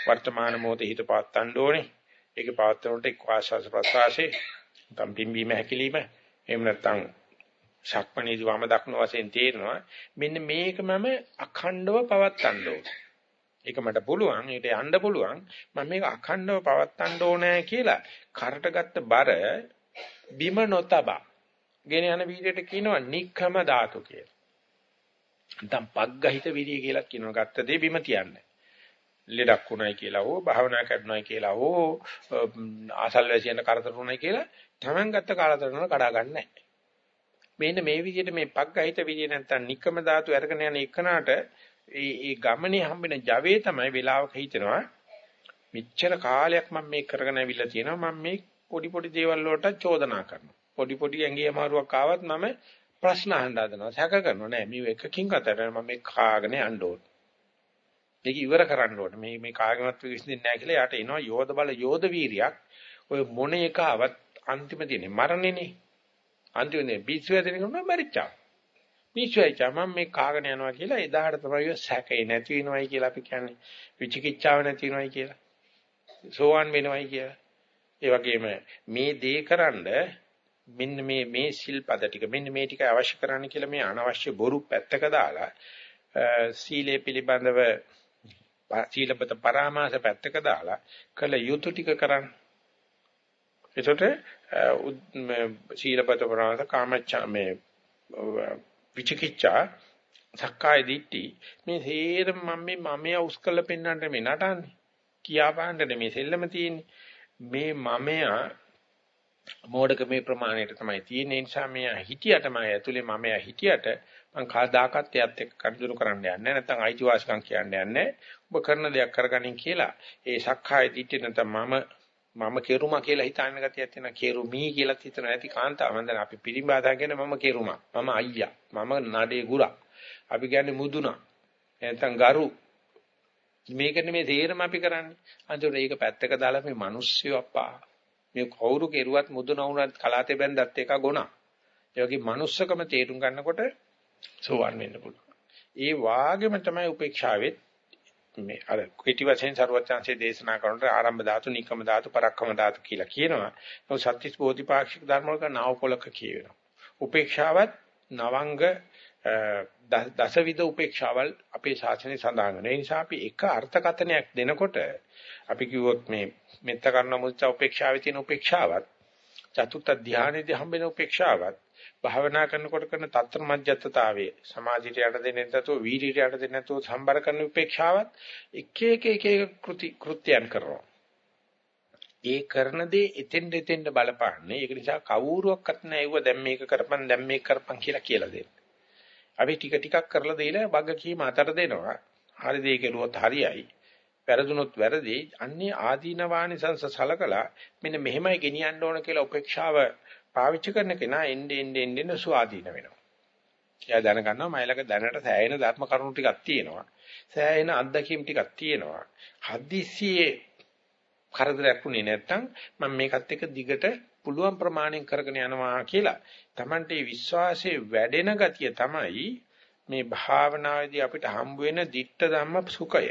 වර්තමාන මොහොතේ හිත පාත්තන්න ඕනේ. ඒක පාත්තනකොට එක් ආශාස ප්‍රසආසේ තම් පිම්බීම හැකිලිම එහෙම නැත්නම් ශක්මණේදී වම දක්න වශයෙන් තේරෙනවා මෙන්න මේක මම අඛණ්ඩව පවත්තන්න ඕනේ. ඒක මට පුළුවන්. ඒකට යන්න පුළුවන්. මම මේක අඛණ්ඩව පවත්තන්න ඕනේ කියලා කරට ගත්ත බර බිම නොතබා. ගෙන යන වීර්යයට කියනවා නික්කම ධාතු කියලා. නැත්නම් පග්ගහිත විරිය කියලා කියනවා. ගත්ත දේ බිම තියන්නේ. ලෙඩක් උණයි කියලා හෝ භාවනා කරනවායි කියලා හෝ ආසල් වැසියන කරදර උණයි කියලා තමන් ගත්ත කාලතරන කඩා ගන්න නැහැ. මෙන්න මේ විදිහට මේ පග්ගහිත විදිය නැත්තම් නික්කම ධාතු අරගෙන යන එකනට ඒ ඒ ගමනේ හම්බෙන ජවයේ තමයි වෙලාවක හිතෙනවා. මෙච්චර කාලයක් මම මේක කරගෙන අවිල්ලා තියෙනවා. මම මේ පොඩි පොඩි දේවල් වලට චෝදනා කරනවා. පොඩි පොඩි ඇඟේ අමාරුවක් ආවත් මම ප්‍රශ්න අහන්න හදනවා. සැක කරනවා. නෑ මේ එකකින් කතර මම මේ කාගෙන යන්න ඕන. මේක ඉවර කරන්න ඕන. මේ මේ කාගෙවත් විශ්ින්දින්නේ නැහැ කියලා යාට එනවා. යෝධ බල යෝධ වීරියක්. ඔය මොන එක ආවත් අන්තිම දිනේ මරණෙනේ. අන්තිමනේ පිස්සු හැදෙනකම මරිච්චා පිස්සුයිචා මම මේ කාගෙන යනවා කියලා එදාට තමයි සැකේ නැති වෙනවයි කියලා අපි කියන්නේ. විචිකිච්ඡාව නැති වෙනවයි කියලා. සෝවන් වෙනවයි කියලා. ඒ වගේම මේ දේ කරන්ඩ මෙන්න මේ මේ සිල්පද ටික මෙන්න මේ ටික අවශ්‍ය කරන්න කියලා මේ අනවශ්‍ය බොරු පැත්තක දාලා සීලේ පිළිබඳව සීලපත පරාමාස පැත්තක දාලා කළ යුතු ටික කරන්න. එතකොට සීලපත පරාමාස කාමච්ඡා මේ විචිකිච්ඡා සක්කාය දිට්ඨි. මේ හේරම මම මේ මමයා උස් කළ පෙන්නන්න මේ නටන්නේ. කියා පාන්න මේ සෙල්ලම තියෙන්නේ. මේ මමයා මෝඩක මේ ප්‍රමාණයට තමයි තියෙන නිසා මෙයා හිටියට මම ඇතුලේ මමයා හිටියට මං කවදාකවත් එයත් එක්ක කඳුරු කරන්න යන්නේ නැත්නම් අයිතිවාසිකම් කියන්න යන්නේ ඔබ කරන දෙයක් කරගනින් කියලා. ඒ සක්කාය දිට්ඨිය නැත්නම් මම මම කෙරුමා කියලා හිතාගෙන ගතියක් තියෙනවා. කෙරුමී කියලා හිතනවා. ඇති කාන්තාව. මම දැන් අපි පිළිඹාදා කියන මම කෙරුමා. මම අයියා. මම නඩේ ගුරා. අපි කියන්නේ මුදුනා. නැත්නම් ගරු. මේකනේ මේ තේරම අපි කරන්නේ. අන්තිමට ඒක පැත්තක දාලා මේ මිනිස්සු අප්පා. මේ කවුරු කෙරුවත් මුදුන වුණත් කලාතේ බැන්දත් එක ගුණා. ඒ වගේ manussකම තේරුම් ගන්නකොට සෝවන් වෙන්න පුළුවන්. ඒ වාගෙම තමයි උපේක්ෂාවෙත් මේ අර කුටි වශයෙන් ਸਰවඥාන්සේ දේශනා කරනට ආරම්භ ධාතු, නිකම ධාතු, පරක්කම ධාතු කියලා කියනවා. ඒක සත්‍විස් බෝධිපාක්ෂික ධර්ම වලක නාවකොලක කියවෙනවා. උපේක්ෂාවත් නවංග දසවිධ උපේක්ෂාවල් අපේ ශාසනයේ සඳහන් වෙනවා. ඒ නිසා අපි එක අර්ථකථනයක් දෙනකොට අපි කිව්වොත් මේ මෙත්ත කරන මුචා උපේක්ෂාවේ තියෙන උපේක්ෂාවත් චතුත්ථ ධානයේදී හම්බෙන උපේක්ෂාවත් භාවනා කරනකොට කරන තත්ත්ව මධ්‍යස්ථතාවයේ සමාධියට යට දෙන්නේ නැතුව වීර්යයට යට දෙන්නේ නැතුව සම්බර කරන උපේක්ෂාවත් එක එක එක එක කෘති කෘත්‍යයන් කරනවා. ඒ කරන දේ එතෙන් එතෙන් බලපාන්නේ. ඒක නිසා කවුරුවක්වත් නැයුව දැන් මේක කරපන් දැන් මේක කරපන් කියලා කියලා දෙන්න. අපි ටික ටිකක් කරලා දෙයිලා බග කීම අතර දෙනවා. හරි දේ කෙරුවොත් හරියයි. වැරදුනොත් වැරදි. අන්නේ ආදීනවානිසංස සලකලා මෙන්න මෙහෙමයි ගෙනියන්න ඕන කියලා උපේක්ෂාව පාවිච්චි කරන කෙනා එන්නේ එන්නේ එන්නේ සුවාදීන වෙනවා. එයා දැනගන්නවා මයිලක දැනට සෑහෙන ධර්ම කරුණු ටිකක් තියෙනවා. සෑහෙන අත්දැකීම් ටිකක් තියෙනවා. හදිස්සියේ කරදරයක් වුණේ නැත්නම් මම මේකත් එක්ක දිගට පුළුවන් ප්‍රමාණයෙන් කරගෙන යනවා කියලා. Tamante විශ්වාසයේ වැඩෙන ගතිය තමයි මේ භාවනාවේදී අපිට හම්බ වෙන ditta ධම්ම සුඛය.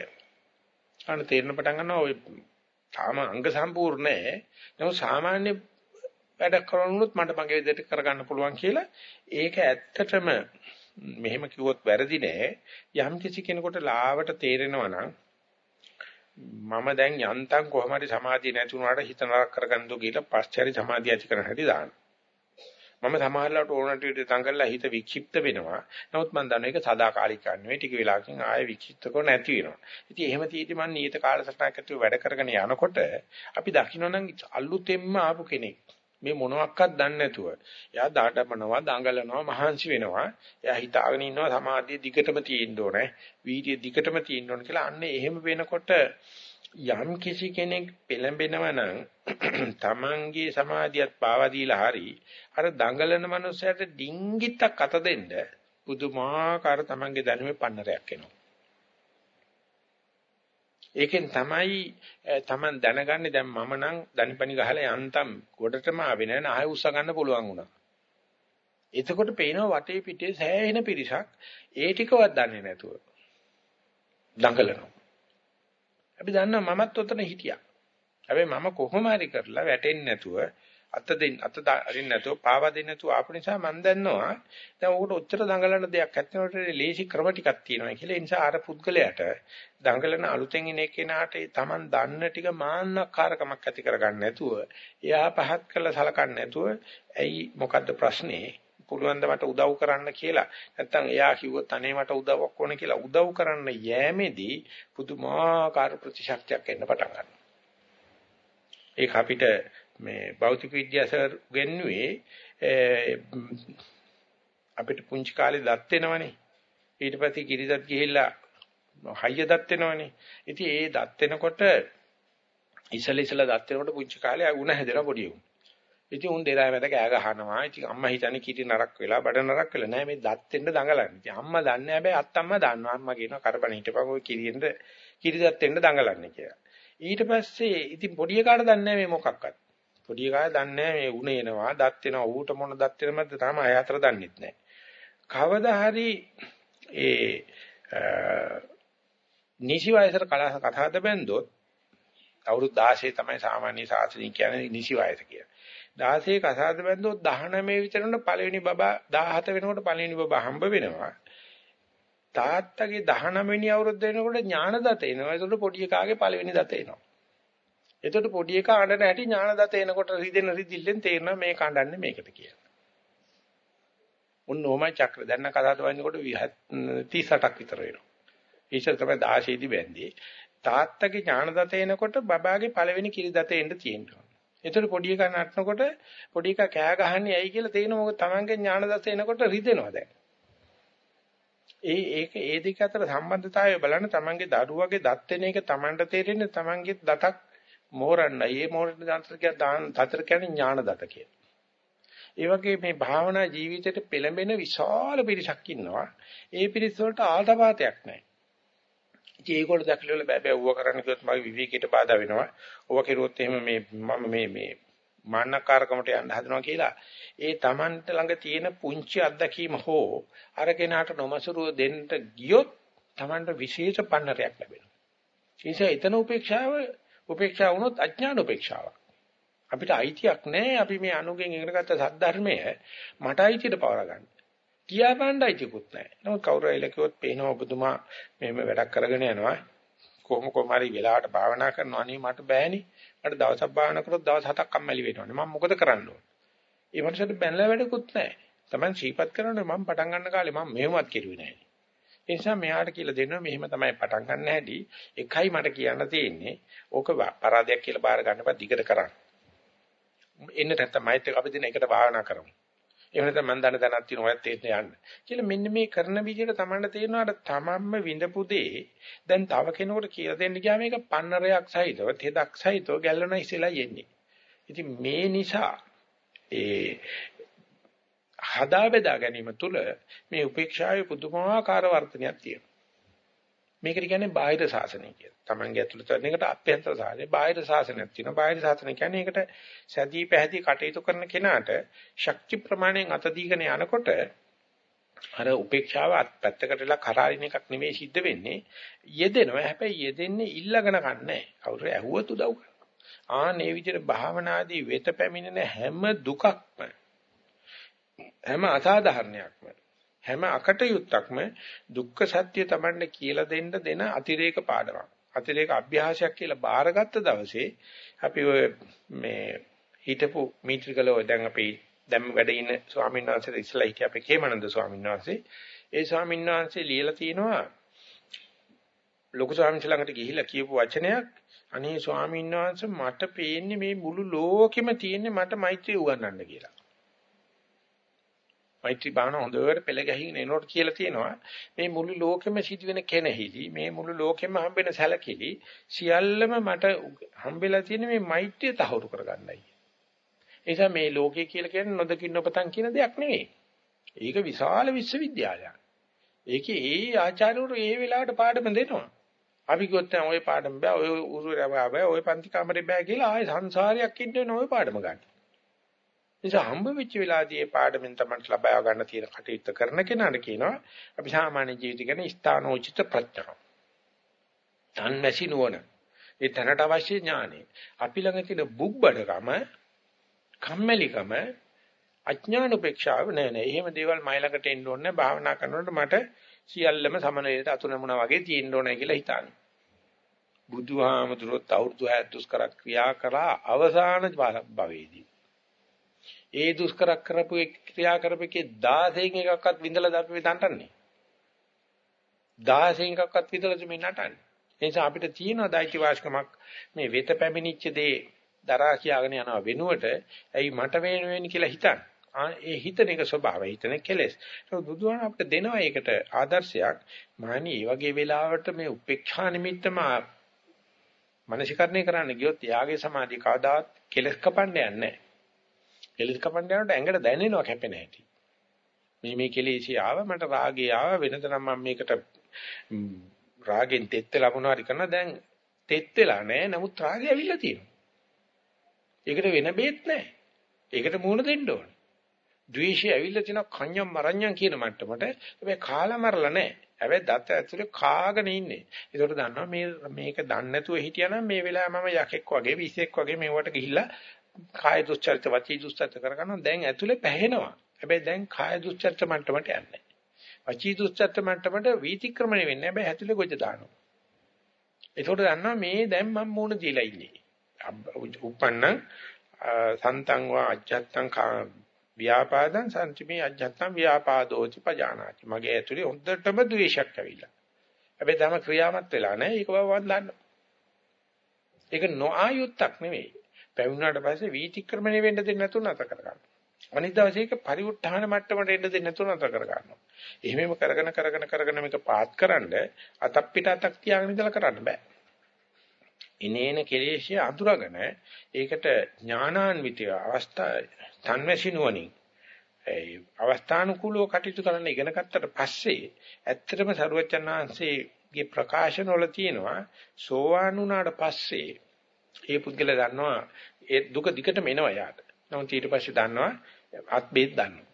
අන්න තේරෙන පටන් ගන්නවා ඔය තාම අංග සම්පූර්ණ නැහැ. නමුත් සාමාන්‍ය වැඩ කරනොත් මට මගේ විදිහට කරගන්න පුළුවන් කියලා ඒක ඇත්තටම මෙහෙම කිව්වොත් වැරදි නෑ යම් කිසි කෙනෙකුට ලාවට තේරෙනවා නම් මම දැන් යන්තම් කොහොම හරි සමාධිය නැති වුණාට හිත නරක කරගන්නදෝ කියලා පස්චාරි සමාධිය ඇති කරන හැටි දාන්න. මම සමහරවිට ඕනට විදිහට තංගල්ලා හිත වික්ෂිප්ත වෙනවා. නමුත් මම දන්නවා ඒක සදාකාලික නෙවෙයි ටික වෙලාවකින් ආයෙ වික්ෂිප්ත කරව නැති වෙනවා. ඉතින් එහෙම තියෙදි මම නියත කාලසටහනක් ඇතුළේ වැඩ කරගෙන යනකොට අපි දකින්නනම් අලුතෙන්ම ආපු කෙනෙක්. මේ මොනවත් දන්නේ නැතුව. එයා දාඩමනවා දඟලනවා මහන්සි වෙනවා. එයා හිතාගෙන ඉන්නවා සමාධිය දිගටම තියෙන්න ඕනේ වීර්ය දිගටම තියෙන්න ඕනේ කියලා. අන්නේ එහෙම වෙනකොට යම් කිසි කෙනෙක් පෙළඹෙනවා නම් *clears throat* තමන්ගේ සමාධියත් පාවා දීලා හරි අර දඟලන මනුස්සයට ඩිංගිත්තක් අත දෙන්න පුදුමාකාර තමන්ගේ දැනුමේ පන්නරයක් එනවා. ඒකෙන් තමයි Taman දැනගන්නේ දැන් මම නම් දනිපනි ගහලා යන්තම් ගොඩටම ආවේ නැහැ ආයෙ උස්ස ගන්න පුළුවන් වුණා. එතකොට පේනවා වටේ පිටේ සෑහෙන පිරිසක් ඒ ටිකවත් දන්නේ නැතුව දඟලනවා. අපි දන්නවා මමත් උතන හිටියා. හැබැයි මම කොහොම හරි කරලා වැටෙන්නේ නැතුව අත දෙන්න අත අරින්න නැතුව පාවා දෙන්න නැතුව ආපු නිසා මම දන්නවා දැන් උකට ඔච්චර දඟලන දෙයක් ඇත්තනට ලේසි ක්‍රම ටිකක් තියෙනවා කියලා. ඒ නිසා අර පුද්ගලයාට දඟලන අලුතෙන් එන කෙනාට Taman දන්න ටික මාන්නකාරකමක් ඇති කරගන්න නැතුව එයා පහත් කරලා සලකන්නේ නැතුව ඇයි මොකද්ද ප්‍රශ්නේ? පුළුවන් ද මට උදව් කරන්න කියලා. නැත්තම් එයා කිව්වොත් අනේ මට උදව්වක් ඕන කියලා. උදව් කරන්න යෑමේදී පුදුමාකාර ප්‍රතිශක්තියක් එන්න පටන් ගන්නවා. ඒක අපිට මේ භෞතික විද්‍යාව සර් ගෙන්නුවේ අපිට පුංචි කාලේ දත් වෙනවනේ. ඊට පස්සේ කිරිදත් ගිහිල්ලා හයිය දත් වෙනවනේ. ඉතින් ඒ දත් වෙනකොට ඉසල ඉසල දත් වෙනකොට පුංචි කාලේ උණ හැදෙනවා පොඩි උන්. ඉතින් උන් දෙරා මැද කෑ ගහනවා. ඉතින් අම්මා හිතන්නේ කිරි නරක් වෙලා බඩ නරක් වෙලා නෑ. මේ දත් වෙන්න දඟලන්නේ. ඉතින් අම්මා දන්නේ හැබැයි අත්තම්මා දන්නවා. අම්මා කියනවා කරපණ හිටපන්. ඔය කිරිෙන්ද කිරි දත් වෙන්න දඟලන්නේ කියලා. ඊට පස්සේ ඉතින් පොඩි එකාට දන්නේ මේ මොකක්වත්. පොඩි එකා දන්නේ මේ උණ එනවා, දත් වෙනවා, ඌට මොන දත් වෙනවද තාම අය අතර දන්නෙත් නැහැ. කවදා හරි ඒ නිසි වයසට කතාද බැන්දොත් අවුරුදු 16 තමයි සාමාන්‍ය සාසනික කියන්නේ නිසි වයස කියලා. 16 කසාද බැන්දොත් 19 විතරනොත් පළවෙනි බබා 17 වෙනකොට පළවෙනි බබා හම්බ වෙනවා. තාත්තගේ 19 වෙනි අවුරුද්ද වෙනකොට ඥාන දත එනවා. ඒකට පොඩි එකාගේ පළවෙනි දත එනවා. එතකොට පොඩි එකා අඬන හැටි ඥානදත එනකොට රිදෙන රිදිල්ලෙන් තේරෙනවා මේ කණ්ඩන්නේ මේකට කියලා. උන් ඕමයි චක්‍ර දැන් කතාවට වයින්කොට 38ක් විතර වෙනවා. ඊශ්වර තමයි 16 දී බැන්දේ. තාත්තගේ ඥානදත එනකොට බබාගේ පළවෙනි කිරිදත එන්න තියෙනවා. එතකොට පොඩි එකා නටනකොට පොඩි එකා කෑ ගහන්නේ ඇයි කියලා තේරෙනවා මොකද තමන්ගේ ඥානදත එනකොට රිදෙනවා දැන්. ඒ ඒක ඒ දෙක අතර සම්බන්ධතාවය බලන්න තමන්ගේ දරුවගේ දත් වෙන එක තමන්ට තේරෙන්නේ තමන්ගේ දතක් මෝරන්නයි. ඒ මෝරන දන්තර කියන දතර කියන්නේ ඥාන දත කියලා. ඒ වගේ මේ භාවනා ජීවිතයට පෙළඹෙන විශාල පිරිසක් ඉන්නවා. ඒ පිරිස වලට ආතපాతයක් නැහැ. ඉතින් ඒගොල්ලෝ දැකලා බෑ බෑ ඌව කරන්න කිව්වොත් මගේ විවේකීට බාධා වෙනවා. ඌව කෙරුවොත් එහෙම මේ මම මේ මේ මාන්නකාරකමට යන්න හදනවා කියලා. ඒ Tamanට ළඟ තියෙන පුංචි අත්දැකීම හෝ අර කෙනාට නොමසුරුව දෙන්න ගියොත් Tamanට විශේෂ පන්නරයක් ලැබෙනවා. ඒ නිසා එතන උපේක්ෂාව උපේක්ෂා වුණොත් අඥාන උපේක්ෂාවක්. අපිට අයිතියක් නැහැ අපි මේ අනුගෙන් ඉගෙනගත්ත සද්ධර්මය මට අයිතියට පවර ගන්න. කියා බණ්ඩ අයිතිකුත් නැහැ. නමුත් කවුරු ඇවිල්ලා කිව්වොත් පේනවා ඔබතුමා මෙහෙම වැඩක් කරගෙන යනවා. කොහොම කොහම හරි වෙලාවට භාවනා කරනවා නේ මට බෑනේ. මට දවසක් භාවනා කරොත් දවස් හතක් කම්මැලි වෙනවනේ. මම මොකද කරන්න ඕන? ඒ මනසට බැනලා වැඩකුත් නැහැ. Taman ශීපත් කරනකොට මම පටන් ගන්න කාලේ මම මෙහෙමවත් කෙරුවේ නැහැ. ඒ නිසා මෙයාට කියලා දෙනවා මෙහෙම තමයි පටන් ගන්න හැටි. එකයි මට කියන්න තියෙන්නේ. ඕක පරාදයක් කියලා බාර ගන්නපත් දිගට කරන්න. එන්න නැත්තම් මයිත් එක අපි දින එකට භාවනා කරමු. එහෙම නැත්නම් මන් දන්න දැනක් තියෙනවා ඔයත් ඒත් යන්න. කියලා මෙන්න මේ කරන විදිහට තමන්ට තේරෙනවා තමන්ම විඳපු දේ දැන් තව කෙනෙකුට කියලා දෙන්න ගියාම මේක පන්නරයක් සහිතව තෙදක් සහිතව ගැල්ලන ඉස්සෙලා යන්නේ. ඉතින් මේ නිසා ඒ හදා බෙදා ගැනීම තුළ මේ උපේක්ෂාවේ පුදුමාකාර වර්ධනයක් තියෙනවා. මේකට කියන්නේ බාහිර සාසනය කියලා. Tamange ඇතුළත එකට අභ්‍යන්තර සාසනය. බාහිර සාසනයක් තියෙනවා. බාහිර සාසනය කියන්නේ ඒකට සැදී පැහැදී කටයුතු කරන කෙනාට ශක්ති ප්‍රමාණයෙන් අත දීගෙන යනකොට අර උපේක්ෂාව පැත්තකටලා කරාරින එකක් නෙවෙයි සිද්ධ වෙන්නේ. යෙදෙනවා. හැබැයි යෙදෙන්නේ ඉල්ලගෙන ගන්නෑ. කවුරු ඇහුවත් උදව් කරනවා. ආනේ විදිහට භාවනාදී වෙත පැමිණෙන හැම දුකක්ම හැම අසාධාරණයක්ම හැම අකටයුත්තක්ම දුක්ඛ සත්‍ය Tamanne කියලා දෙන්න දෙන අතිරේක පාඩමක්. අතිරේක අභ්‍යාසයක් කියලා බාරගත්ත දවසේ අපි ඔය මේ හිටපු මීත්‍රිකල ඔය දැන් අපි දැන් වැඩ ඉන්න ස්වාමීන් වහන්සේලා ඉස්සලා හිටිය අපේ කේමනන්ද ස්වාමීන් වහන්සේ ඒ ස්වාමීන් වහන්සේ ලියලා තිනවා ලොකු ස්වාමීන් ළඟට ගිහිල්ලා කියපු වචනයක් අනේ ස්වාමීන් වහන්සේ මට පේන්නේ මේ මුළු ලෝකෙම තියෙන්නේ මට මෛත්‍රිය උගන්වන්න කියලා. මෛත්‍රී භාවනා හොඳට පෙළ ගැහිගෙන එනකොට කියලා තියෙනවා මේ මුළු ලෝකෙම සිදුවෙන කෙනෙහිලි මේ මුළු ලෝකෙම හම්බෙන සැලකිලි සියල්ලම මට හම්බෙලා තියෙන මේ මෛත්‍රිය තහවුරු කරගන්නයි. ඒ නිසා මේ ලෝකය කියලා කියන්නේ නොදකින් නොපතන් කියන දෙයක් නෙවෙයි. ඒක විශාල විශ්වවිද්‍යාලයක්. ඒකේ ඒ ආචාර්යවරු ඒ වෙලාවට පාඩම දෙනවා. අපි කිව්වොත් ඔය පාඩම බෑ ඔය උරුරා බෑ ඔය පන්ති කාමරේ බෑ කියලා ආයේ සංසාරයක් ඉන්න වෙන ඔය පාඩම ගන්න. නිසා හම්බ වෙච්ච වෙලාවදී ඒ පාඩමෙන් තමයි ලබා ගන්න තියෙන කටයුත්ත කරන කෙනාට කියනවා අපි සාමාන්‍ය ජීවිත ගැන ස්ථානෝචිත ප්‍රඥාව. තන්මැසි නුවණ. ඒ තැනට අවශ්‍ය ඥානෙ. අපි ළඟ තියෙන බුබ්බඩකම, කම්මැලිකම, අඥාන උපේක්ෂාව නෑ නෑ. එහෙම දේවල් මයි ළඟට එන්න ඕනේ භාවනා කරනකොට මට සියල්ලම සමනලයට අතුනමුණා වගේ තියෙන්න ඕනේ කියලා හිතන්නේ. බුදුහාමුදුරුවෝ අවුරුදු 60 දුෂ්කර ක්‍රියා කරා අවසාන භවයේදී ඒ දුෂ්කර කරපු ක්‍රියා කරපෙකේ 16න් එකක්වත් විඳලා අපි දන්ටන්නේ. 16න් එකක්වත් විඳලා මේ නටන්නේ. ඒ නිසා අපිට තියෙන දෛත්‍ය වාස්කමක් මේ වෙත පැමිණිච්ච දේ දරා කියාගෙන යනවා වෙනුවට ඇයි මට වෙන වෙන්නේ කියලා හිතන්න. ඒ හිතන එක ස්වභාවය හිතන කෙලෙස්. ඒක බුදුහාම අපිට දෙනවා ඒකට ආදර්ශයක්. මානි මේ වගේ වෙලාවට මේ උපේක්ෂා නිමිත්තම මනසිකරණය කරන්න ගියොත් යාගේ සමාධිය කවදාවත් කෙලස් කපන්න යන්නේ නැහැ. කෙලෙස් කපන්න යනකොට ඇඟට දැනෙනවා කැපෙන හැටි. මේ මේ කෙලෙසි ආව මට රාගය ආව වෙනතනම් මම මේකට රාගෙන් තෙත් වෙලා මොනවාරි කරන දැන් තෙත් වෙලා නැහැ නමුත් රාගය ඇවිල්ලා තියෙනවා. ඒකට වෙන බේත් නැහැ. ඒකට මූණ දෙන්න ඕනේ. ද්වේෂය ඇවිල්ලා තියෙන කන්‍යම් මරණ්‍යම් කියන මට්ටමට හැබැයි කාලා මරලා නැහැ. හැබැයි දත ඇතුලේ කාගෙන ඉන්නේ. ඒකට දන්නවා මේ මේක දන්නේ නැතුව හිටියනම් මේ වෙලාවේ මම යකෙක් වගේ විසෙක් වගේ මේවට ගිහිල්ලා කාය දුස්චරිත වචී දුස්චරිත කරගන්නවා දැන් ඇතුලේ පැහැෙනවා. හැබැයි දැන් කාය දුස්චරිත මට්ටමට යන්නේ. වචී දුස්චරිත මට්ටමට වීතික්‍රමණය වෙන්නේ හැබැයි ඇතුලේ ගොජ දානවා. ඒකට දන්නවා මේ දැන් මම මූණ දීලා ඉන්නේ. උපන්න සන්තං වා අජත්තං ව්‍යාපාදං සම්චමේ අජත්තං ව්‍යාපාදෝති පජානාති. මගේ ඇතුලේ හොඳටම ද්වේෂයක් ඇවිල්ලා. හැබැයි තම ක්‍රියාවත් වෙලා නැහැ. ඒක බව වන් දන්නවා. ඒක නොආයුත්තක් නෙවෙයි. පැවුනාට පස්සේ වීතික්‍රමණය වෙන්න දෙන්නේ නැතුව නැත කර ගන්නවා. අනිත් දවසේ ඒක පරිඋත්ථාන මට්ටමට එන්න දෙන්නේ නැතුව නැත කර ගන්නවා. එහෙමම කරගෙන කරගෙන කරගෙන මේක පාත්කරනද අතක් පිට අතක් තියාගෙන ඉඳලා කරන්න බෑ. ඉනේන කෙලේශය අඳුරගෙන ඒකට ඥානාන්විතය අවස්ථා තන්මැසිනුවණින් ඒ අවස්ථානුකූලව කටයුතු කරන්න ඉගෙන ගත්තට පස්සේ ඇත්තටම සරුවචනාංශේ ගේ ප්‍රකාශන වල තියෙනවා සෝවාන් වුණාට පස්සේ ඒ පුද්ගලයා දන්නවා ඒ දුක දිගටම එනවා යාට. නමුත් ඊට පස්සේ දන්නවා අත් බේත් දන්නවා.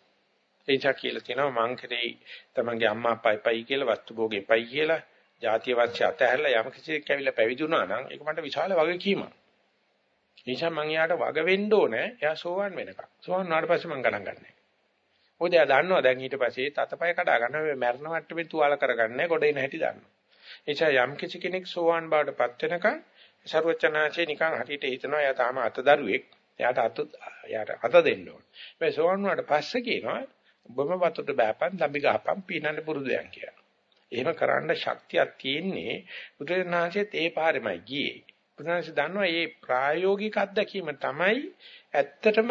එනිසා කියලා තියෙනවා මං කෙරෙහි තමන්ගේ අම්මා අප්පා එපයි කියලා වස්තු භෝගෙ එපයි කියලා ජාතිය වංශය අතහැරලා යම් කිසි කැවිලා පැවිදුණා නම් ඒක මට විශාල වගකීමක්. නිසා මං යාට වග වෙන්න ඕනේ. එයා සෝවන් වෙනකම්. සෝවන් වුණාට පස්සේ මං ගණන් ගන්නෑ. මොකද එයා දන්නවා දැන් ඊට පස්සේ තතපය කඩා ගන්න මේ මරණ මට්ටමේ තුවාල කරගන්නේ ගොඩ එන හැටි දන්නවා. එනිසා යම් කිසි කෙනෙක් සෝවන් බවටපත් වෙනකම් ਸਰවචනාචේ නිකන් හරියට හිතනවා එයා තාම අතදරුවෙක්. එයාට අත එයාට අත දෙන්න ඕන. මේ සෝවන් වුණාට පස්සේ කියනවා ඔබම වතුරට බෑපන්, දම්බි ගහපන්, පීනන්න පුරුදුයන් කියලා. එහෙම කරන්න ශක්තියක් තියෙන්නේ බුදුරජාණන්සේත් ඒ පාරෙමයි ගියේ. බුදුරජාණන්සේ දන්නවා මේ ප්‍රායෝගික අත්දැකීම තමයි ඇත්තටම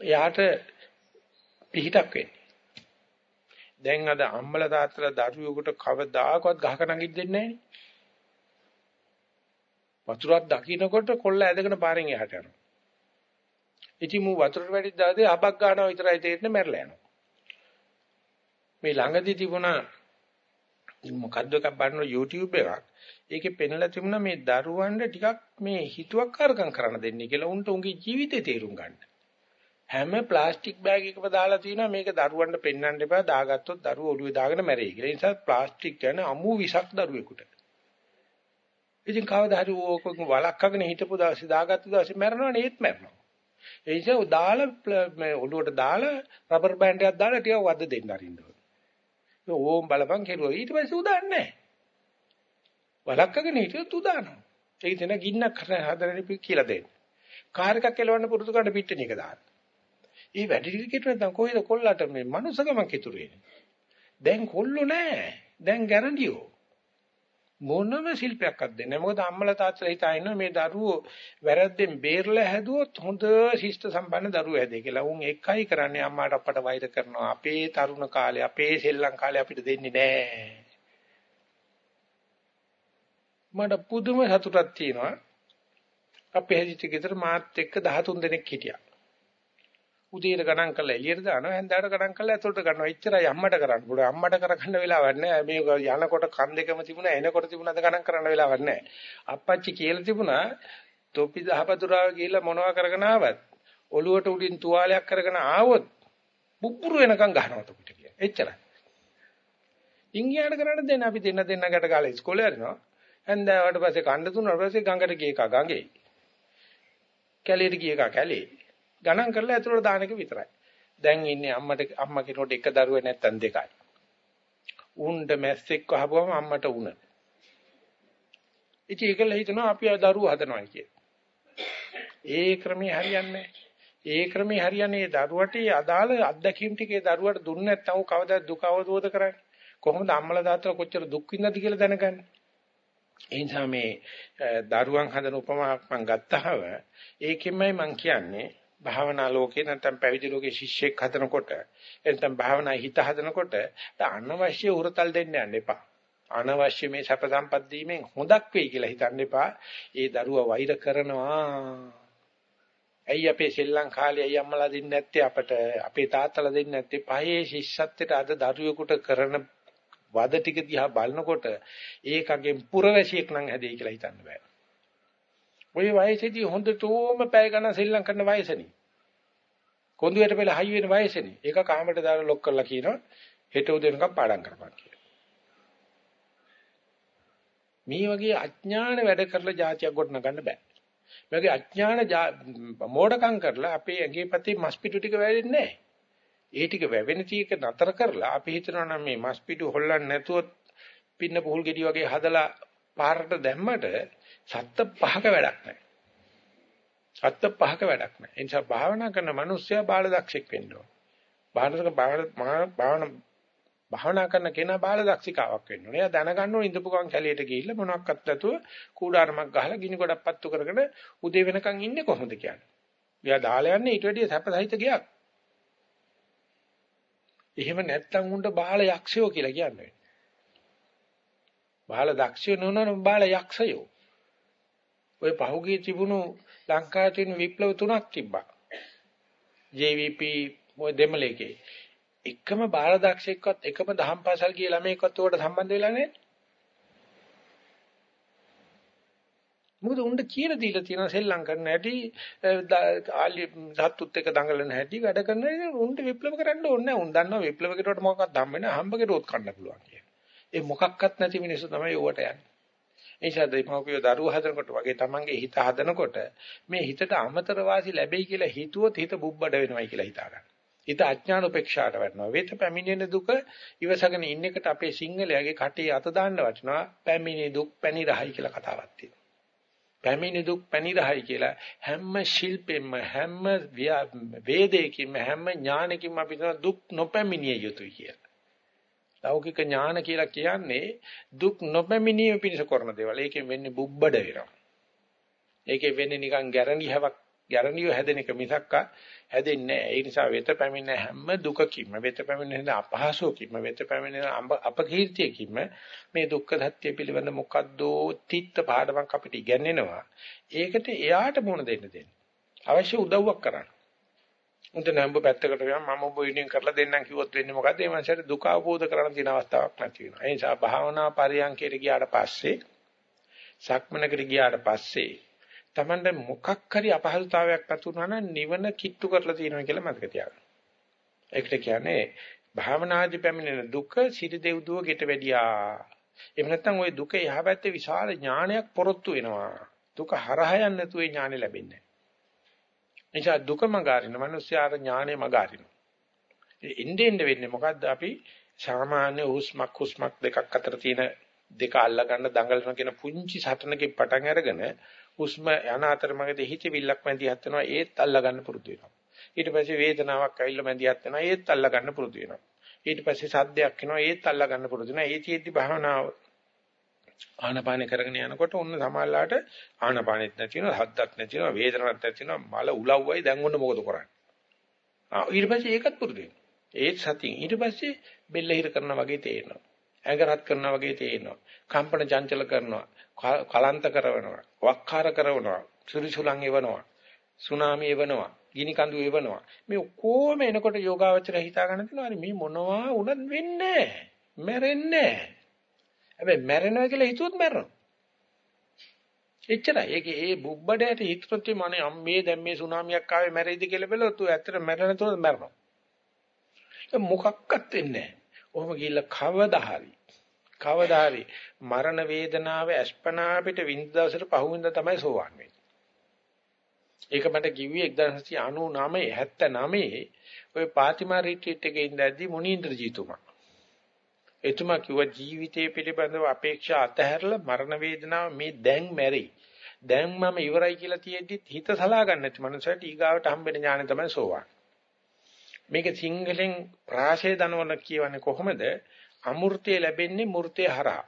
එයාට පිහිටක් වෙන්නේ. දැන් අද අම්මල තාත්තලා දරුවෙකුට කවදාකවත් ගහක නගින්න දෙන්නේ නැහැ. වතුරක් දකින්නකොට කොල්ල ඇදගෙන පාරෙන් එහාට යනවා. ඉතින් මු වතුරට වැටිද්ද දාදී අබක් ගන්නවා විතරයි තේරෙන්නේ මැරලා යනවා. මේ ළඟදී තිබුණා මොකද්ද එකක් බලන YouTube එකක්. ඒකේ පෙන්ලා තිබුණා මේ දරුවන්ට ටිකක් මේ හිතුවක්කාරකම් කරන්න දෙන්නේ කියලා උන්ට උන්ගේ ජීවිතේ තේරුම් ගන්න. හැම ප්ලාස්ටික් බෑග් එකකම දාලා තියෙනවා මේක දරුවන්ට පෙන්වන්න එපා දාගත්තොත් දරුවෝ ඔළුවේ දාගෙන මැරෙයි කියලා. ඒ නිසා ප්ලාස්ටික් කියන්නේ අමු විසක් දරුවෙකුට. ඉතින් කවදා හරි ඕක වලක්කගෙන හිටපු දවසේ දාගත්ත දවසේ මැරෙනවනේ ඒත් මැරෙනවා. ඒ නිසා දාලා මේ ඔළුවට දාලා රබර් බෑන්ඩ් එකක් දාලා ටිකක් වද දෙන්න අරින්න ඕනේ. ඕම් බලපන් කෙරුවා. ඊට පස්සේ උදාන්නේ නැහැ. වලක්කගෙන හිටියොත් උදානවා. ඒක දෙන ගින්නක් හදන්න කියලා දෙන්න. කාර් එකක් එලවන්න පුරුදු කරන්න පිටින් එක දාන්න. ඒ වැඩි ටික කෙටු නැත්නම් කොහෙද කොල්ලට මේ මනුස්සකමක් ඉතුරු වෙන්නේ? දැන් කොල්ලෝ නැහැ. දැන් ගැරන්ඩියෝ. මොනම ශිල්පයක්වත් දෙන්නේ මොකද අම්මලා තාත්තලා හිතා ඉන්නවා මේ දරුවෝ වැරද්දෙන් බේරලා හැදුවොත් හොඳ ශිෂ්ට සම්පන්න දරුවෝ හැදේ කියලා. උන් එකයි කරන්නේ අම්මාට අප්පට වෛර කරනවා. අපේ තරුණ කාලේ අපේ සෙල්ලම් කාලේ අපිට දෙන්නේ නැහැ. මට පුදුම සතුටක් තියෙනවා. අපේ හැදිච්ච ගෙදර මාත් එක්ක 13 දෙනෙක් හිටියා. උදේට ගණන් කරලා එළියට දානවා හැන්දෑවට ගණන් කරලා ඇතුළට ගන්නවා. එච්චරයි අම්මට කරන්න පුළුවන්. අම්මට කරගන්න වෙලාවක් නැහැ. මේ යනකොට කන් දෙකම තිබුණා එනකොට තිබුණාද ගණන් කරන්න වෙලාවක් නැහැ. අප්පච්චි කියලා තිබුණා තොපි දහපතුරාව ගිහිල්ලා මොනවා කරගෙන ආවත් ඔළුවට උඩින් තුවාලයක් කරගෙන ආවොත් පුපුරු වෙනකන් ගහනවා තොපිට කියලා. එච්චරයි. ඉංගියාට කරන්න දෙන්න අපි දෙන්න දෙන්න ගැට කාලේ ඉස්කෝලේ යනවා. හැන්දෑවට පස්සේ කණ්ඩ තුනට පස්සේ ගඟට ගිය එක ගඟේ. කැලේට ගිය එක කැලේ. ගණන් කරලා ඇතුළට දාන එක විතරයි. දැන් ඉන්නේ අම්මට අම්මා කෙනෙකුට එක දරුවෙක් නැත්තම් දෙකයි. උන්ට මැස්සෙක් වහපුවම අම්මට උණ. ඉතින් ඒකල හිතනවා අපි දරුවෝ හදනවා කිය. ඒ ක්‍රමේ හරියන්නේ ඒ ක්‍රමේ හරියන්නේ දරුවට අදාළ අත්දැකීම් ටිකේ දරුවට දුන්නේ නැත්නම් කවදා දුක අවබෝධ කරන්නේ? කොහොමද අම්මලා තාත්තලා කොච්චර දුක් විඳද කියලා දැනගන්නේ? ඒ නිසා මේ දරුවන් හදන උපමාවක් මම ගත්තහම ඒකෙන්මයි මම කියන්නේ භාවනා ලෝකේ නැත්නම් පැවිදි ලෝකේ ශිෂ්‍යෙක් හදනකොට නැත්නම් භාවනා හිත හදනකොට අනවශ්‍ය උරතල් දෙන්න යන්න එපා. අනවශ්‍ය මේ සැප සම්පත් දීමෙන් හොදක් වෙයි කියලා හිතන්න එපා. ඒ දරුවා වෛර කරනවා. ඇයි අපේ සෙල්ලම් කාලේ ඇයි අම්මලා දෙන්නේ නැත්තේ අපට අපේ තාත්තලා දෙන්නේ නැත්තේ පහේ ශිෂ්‍යත්වයට අද දරුවෙකුට කරන වද ටික දිහා බලනකොට ඒකගෙන් පුරවැසියෙක් නම් හැදෙයි කියලා හිතන්න බෑ. ওই වයසේදී හොඳටම පැය ගණන් සෙල්ලම් කරන වයසනේ. කොඳුයට පෙළ හයි වෙන වයසනේ. ඒක කාමරට දාලා ලොක් කරලා කියනවා හෙට උදේ වෙනකම් පාඩම් කරපන් කියලා. මේ වගේ අඥාන වැඩ කරලා જાතියක් ගොඩනගන්න බෑ. මේ වගේ අඥාන මෝඩකම් කරලා අපේ ඇඟේ පැති මස්පිටු ටික වැවෙන්නේ නැහැ. ඒ ටික වැවෙන ටික නතර කරලා අපි හිතනවා නම් මේ මස්පිටු හොල්ලන්නේ නැතුව පින්න පුහුල් ගෙඩි වගේ හදලා පාරට දැම්මට සත්ත පහක වැඩක් නැහැ. සත්ත පහක වැඩක් නැහැ. ඒ නිසා භාවනා කරන මිනිස්සයා බාල දක්ෂෙක් වෙන්න ඕන. භාවනක භාවන භාවනා කරන කෙනා බාල දක්ෂිකාවක් වෙන්න ඕනේ. එයා දැනගන්න ඕනේ ඉඳපු ගමන් කැලියට ගිහිල්ලා මොනවාක්වත් නැතුව කූඩාරමක් ගහලා ගිනි ගොඩක් පත්තු කරගෙන උදේ වෙනකන් ඉන්නේ කොහොමද කියන්නේ. එයා දාලා යන්නේ ඊට වැඩිය සැපසහිත ගියක්. එහෙම නැත්තම් උන්ට බාල යක්ෂයෝ කියලා කියන්නේ. බාල දක්ෂයෝ නෝනන බාල යක්ෂයෝ. ওই පහුගිය තිබුණු ලංකාවේ තියෙන විප්ලව තුනක් තිබ්බා. JVP ওই දෙමළේකේ එකම බාරදක්ෂයෙක්වත් එකම දහම් පාසල් ගිය ළමයෙක්වත් උඩට සම්බන්ධ වෙලා නැහැ. මොකද උණ්ඩ කියලා දීලා තියෙන සෙල්ලම් කරන්න හැටි ආලි සත්තුත් එක්ක දඟලන හැටි වැඩ කරන ඉතින් උණ්ඩ විප්ලව කරන්න ඕනේ නැහැ. උන් දන්නවා විප්ලව කෙරුවට මොකක්වත් හම්බ වෙන්නේ හම්බ කෙරුවොත් කන්න පුළුවන් කියලා. ඒ මොකක්වත් නැති මිනිස්සු තමයි ඕවට යන්නේ. ඒ නිසා දෙමව්පියෝ දරුවෝ හදනකොට වගේ තමන්ගේ හිත හදනකොට මේ හිතට අමතර වාසි ලැබෙයි කියලා හිතුවොත් හිත බුබ්බඩ වෙනවයි කියලා හිතා ගන්න. හිත අඥාන උපේක්ෂාට වැටෙනවා. වේත පැමිණෙන දුක ඉවසගෙන ඉන්න එකට අපේ සිංහලයාගේ කටේ අත දාන්න වටිනවා. පැමිණි දුක් පැණි රහයි කියලා කතාවක් තියෙනවා. පැමිණි දුක් පැණි රහයි කියලා හැම ශිල්පෙම හැම වේදයකින්ම හැම ඥානකින්ම අපි දුක් නොපැමිණිය යුතුයි කියලා. ලෞකික ඥාන කියලා කියන්නේ දුක් නොපැමිණීම පිණිස කරන දේවල්. ඒකෙන් වෙන්නේ බුබ්බඩ වෙනවා. ඒකෙන් වෙන්නේ නිකන් ගැරන්ටි හැවක් ගැරන්ටිය හැදෙන එක මිසක්කා හැදෙන්නේ නැහැ. ඒ නිසා වෙත පැමිණෙන හැම දුකකින්ම වෙත පැමිණෙන අපහසුකින්ම වෙත පැමිණෙන අපකීර්තියකින්ම මේ දුක්ඛ සත්‍ය පිළිබඳ මොකද්ද තිත්ත පාඩමක් අපිට ඉගැන්වෙනවා. ඒකට එයාට මුණ දෙන්න දෙන්න. අවශ්‍ය උදව්වක් කරන්න. උන්ට නම්බ පැත්තකට ගියාම මම ඔබ යුනියන් කරලා දෙන්නම් කිව්වොත් වෙන්නේ මොකද්ද? ඒ මනසට දුක අවබෝධ කරගන්න තියෙන අවස්ථාවක් නැති වෙනවා. ඒ නිසා භාවනා පරියන්කයට ගියාට පස්සේ සක්මනකට ගියාට පස්සේ Tamande මොකක් හරි අපහසුතාවයක් ඇතුණා නම් නිවන කිට්ටු කරලා තියෙනවා කියලා මතක තියාගන්න. ඒකට කියන්නේ භාවනාදී පැමිණෙන දුක සිටි දෙව්දුව ගෙට වැඩියා. එහෙම නැත්නම් ওই දුක එහා පැත්තේ විශාල ඥානයක් පොරොත්තු වෙනවා. දුක හරහා යන්නේ නැතුව ඥානෙ ලැබෙන්නේ. නිසා දුක මගාරින මිනිස්යාට ඥානෙ මගාරින. එන්නේ එන්නේ වෙන්නේ මොකද්ද අපි සාමාන්‍ය හුස්මක් හුස්මක් දෙකක් අතර තියෙන දෙක අල්ලා ගන්න දඟලන කියන පුංචි සටනකින් පටන් අරගෙන හුස්ම යන අතරමඟදී හිතවිල්ලක් මැදිහත් වෙනවා ඒත් අල්ලා ගන්න පුරුදු වෙනවා. ඊට පස්සේ වේදනාවක් ඇවිල්ලා මැදිහත් වෙනවා ඒත් අල්ලා ගන්න පුරුදු වෙනවා. ඊට පස්සේ සද්දයක් එනවා ඒත් අල්ලා ගන්න පුරුදු වෙනවා. ඒ චේති භාවනාව ආනපාන කරගෙන යනකොට ඔන්න සමාල්ලාට ආනපානෙත් නැති වෙනවා, හද්දක් නැති වෙනවා, වේදනාවක් නැති වෙනවා, මල උලව්වයි දැන් ඔන්න මොකද කරන්නේ? ආ ඊට පස්සේ ඒකත් පුරුදු වෙනවා. ඒත් සතිය ඊට පස්සේ බෙල්ල හිර කරනා වගේ තේරෙනවා. ඇඟ රත් කරනා වගේ තේරෙනවා. කම්පන චංචල කරනවා. කලන්ත කරනවා. වක්කාර කරනවා. සුරිසුලන් එවනවා. සුනාමි එවනවා. ගිනි කඳු එවනවා. මේ ඔක්කොම එනකොට යෝගාවචර හිතා ගන්න තියෙනවා. හරි මේ මොනවා වුණත් වෙන්නේ නැහැ. මැරෙන්නේ නැහැ. හැබැයි මැරෙනවා කියලා හිතුවොත් මැරෙනවා. එච්චරයි. ඒක ඒ බුබ්බඩයට හිතනොත් මනේ අම්මේ දැන් මේ සුනාමියක් ආවේ මැරෙයිද කියලා බැලුවොත් ඌ ඇත්තට මැරෙන තුන මැරෙනවා. මොකක්වත් වෙන්නේ නැහැ. ඔහොම ගිහිල්ලා කවදා හරි කවදා හරි මරණ වේදනාව අස්පනා පිට විඳ දවසට පහුවෙන්ද තමයි සෝවන් වෙන්නේ. ඒක මට කිව්වේ 1999 79 ඔය පාතිමා රිට්‍රීට් එකේ ඉඳද්දි මුනීන්ද්‍රජීතුමා. එතුමා කිව්වා ජීවිතය පිළිබඳව අපේක්ෂා අතහැරලා මරණ වේදනාව මේ දැන් මැරෙයි. දැන් මම ඉවරයි කියලා තියෙද්දි හිත සලා ගන්න නැති මනුස්සයට ඊගාවට හම්බෙන ඥානෙ තමයි සෝවන්. මේක සිංහලෙන් ප්‍රාශය දනවන කියවන්නේ කොහොමද? අමෘතය ලැබෙන්නේ මූර්තය හරහා.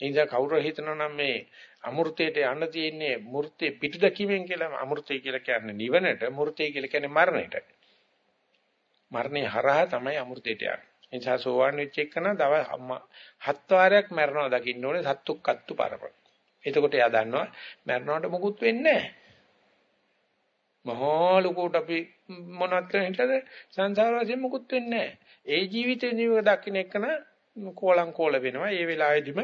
ඉතින් කවුරු හිතනවා නම් මේ අමෘතයට යන්න තියෙන්නේ මූර්තේ පිටුදකීමෙන් කියලා අමෘතය කියලා කියන්නේ නිවනට මූර්තය කියලා කියන්නේ මරණයට. මරණය හරහා තමයි අමෘතයට යන්නේ. ඒ නිසා සෝවාන් වෙච්ච එකන දව හත් වාරයක් මරනවා දකින්න ඕනේ සත්තු කත්තු පරපර. එතකොට එයා දන්නවා මරනකොට මොකුත් වෙන්නේ නැහැ. මහා ලොකුට අපි මොනවත් කරන්න හිටද සංසාර වශයෙන් මොකුත් වෙන්නේ නැහැ. ඒ ජීවිතේ නිවක දකින්න එකන කෝලං කෝල වෙනවා. ඒ වෙලාවෙදිම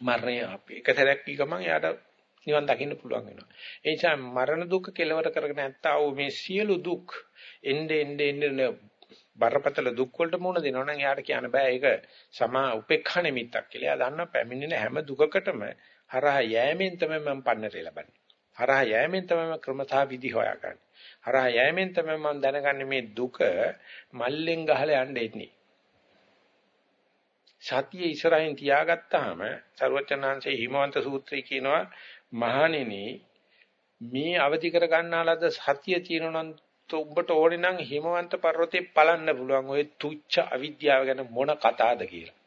මරණය අපි එක සැරයක් කී ගමන් එයාට නිවන් දකින්න පුළුවන් වෙනවා. ඒ නිසා මරණ දුක කෙලවර කරගෙන නැත්තා වූ මේ සියලු දුක් එnde ende ende බරපතල දුක් වලට මුහුණ දෙනවා නම් එයාට කියන්න බෑ ඒක සමා උපේක්ෂා නිමිත්තක් කියලා. එයා දන්නා පැමිණෙන හැම දුකකටම හරහා යෑමෙන් තමයි මම පන්නරේ ලබන්නේ. හරහා යෑමෙන් තමයි ක්‍රමතා විදි හොයාගන්නේ. හරහා යෑමෙන් තමයි මම දැනගන්නේ මේ දුක මල්ලෙන් ගහලා යන්න එන්නේ. සතිය ඉස්සරහින් තියාගත්තාම සරුවචනාංශයේ හිමවන්ත සූත්‍රය කියනවා මහණෙනි මේ අවදි කර ගන්නාලද සතිය තියෙනවා නම් උඹට ඕනේ නම් හිමවන්ත පර්වතේ පලන්න පුළුවන් ඔය තුච්ච අවිද්‍යාව ගැන මොන කතාවද කියලා.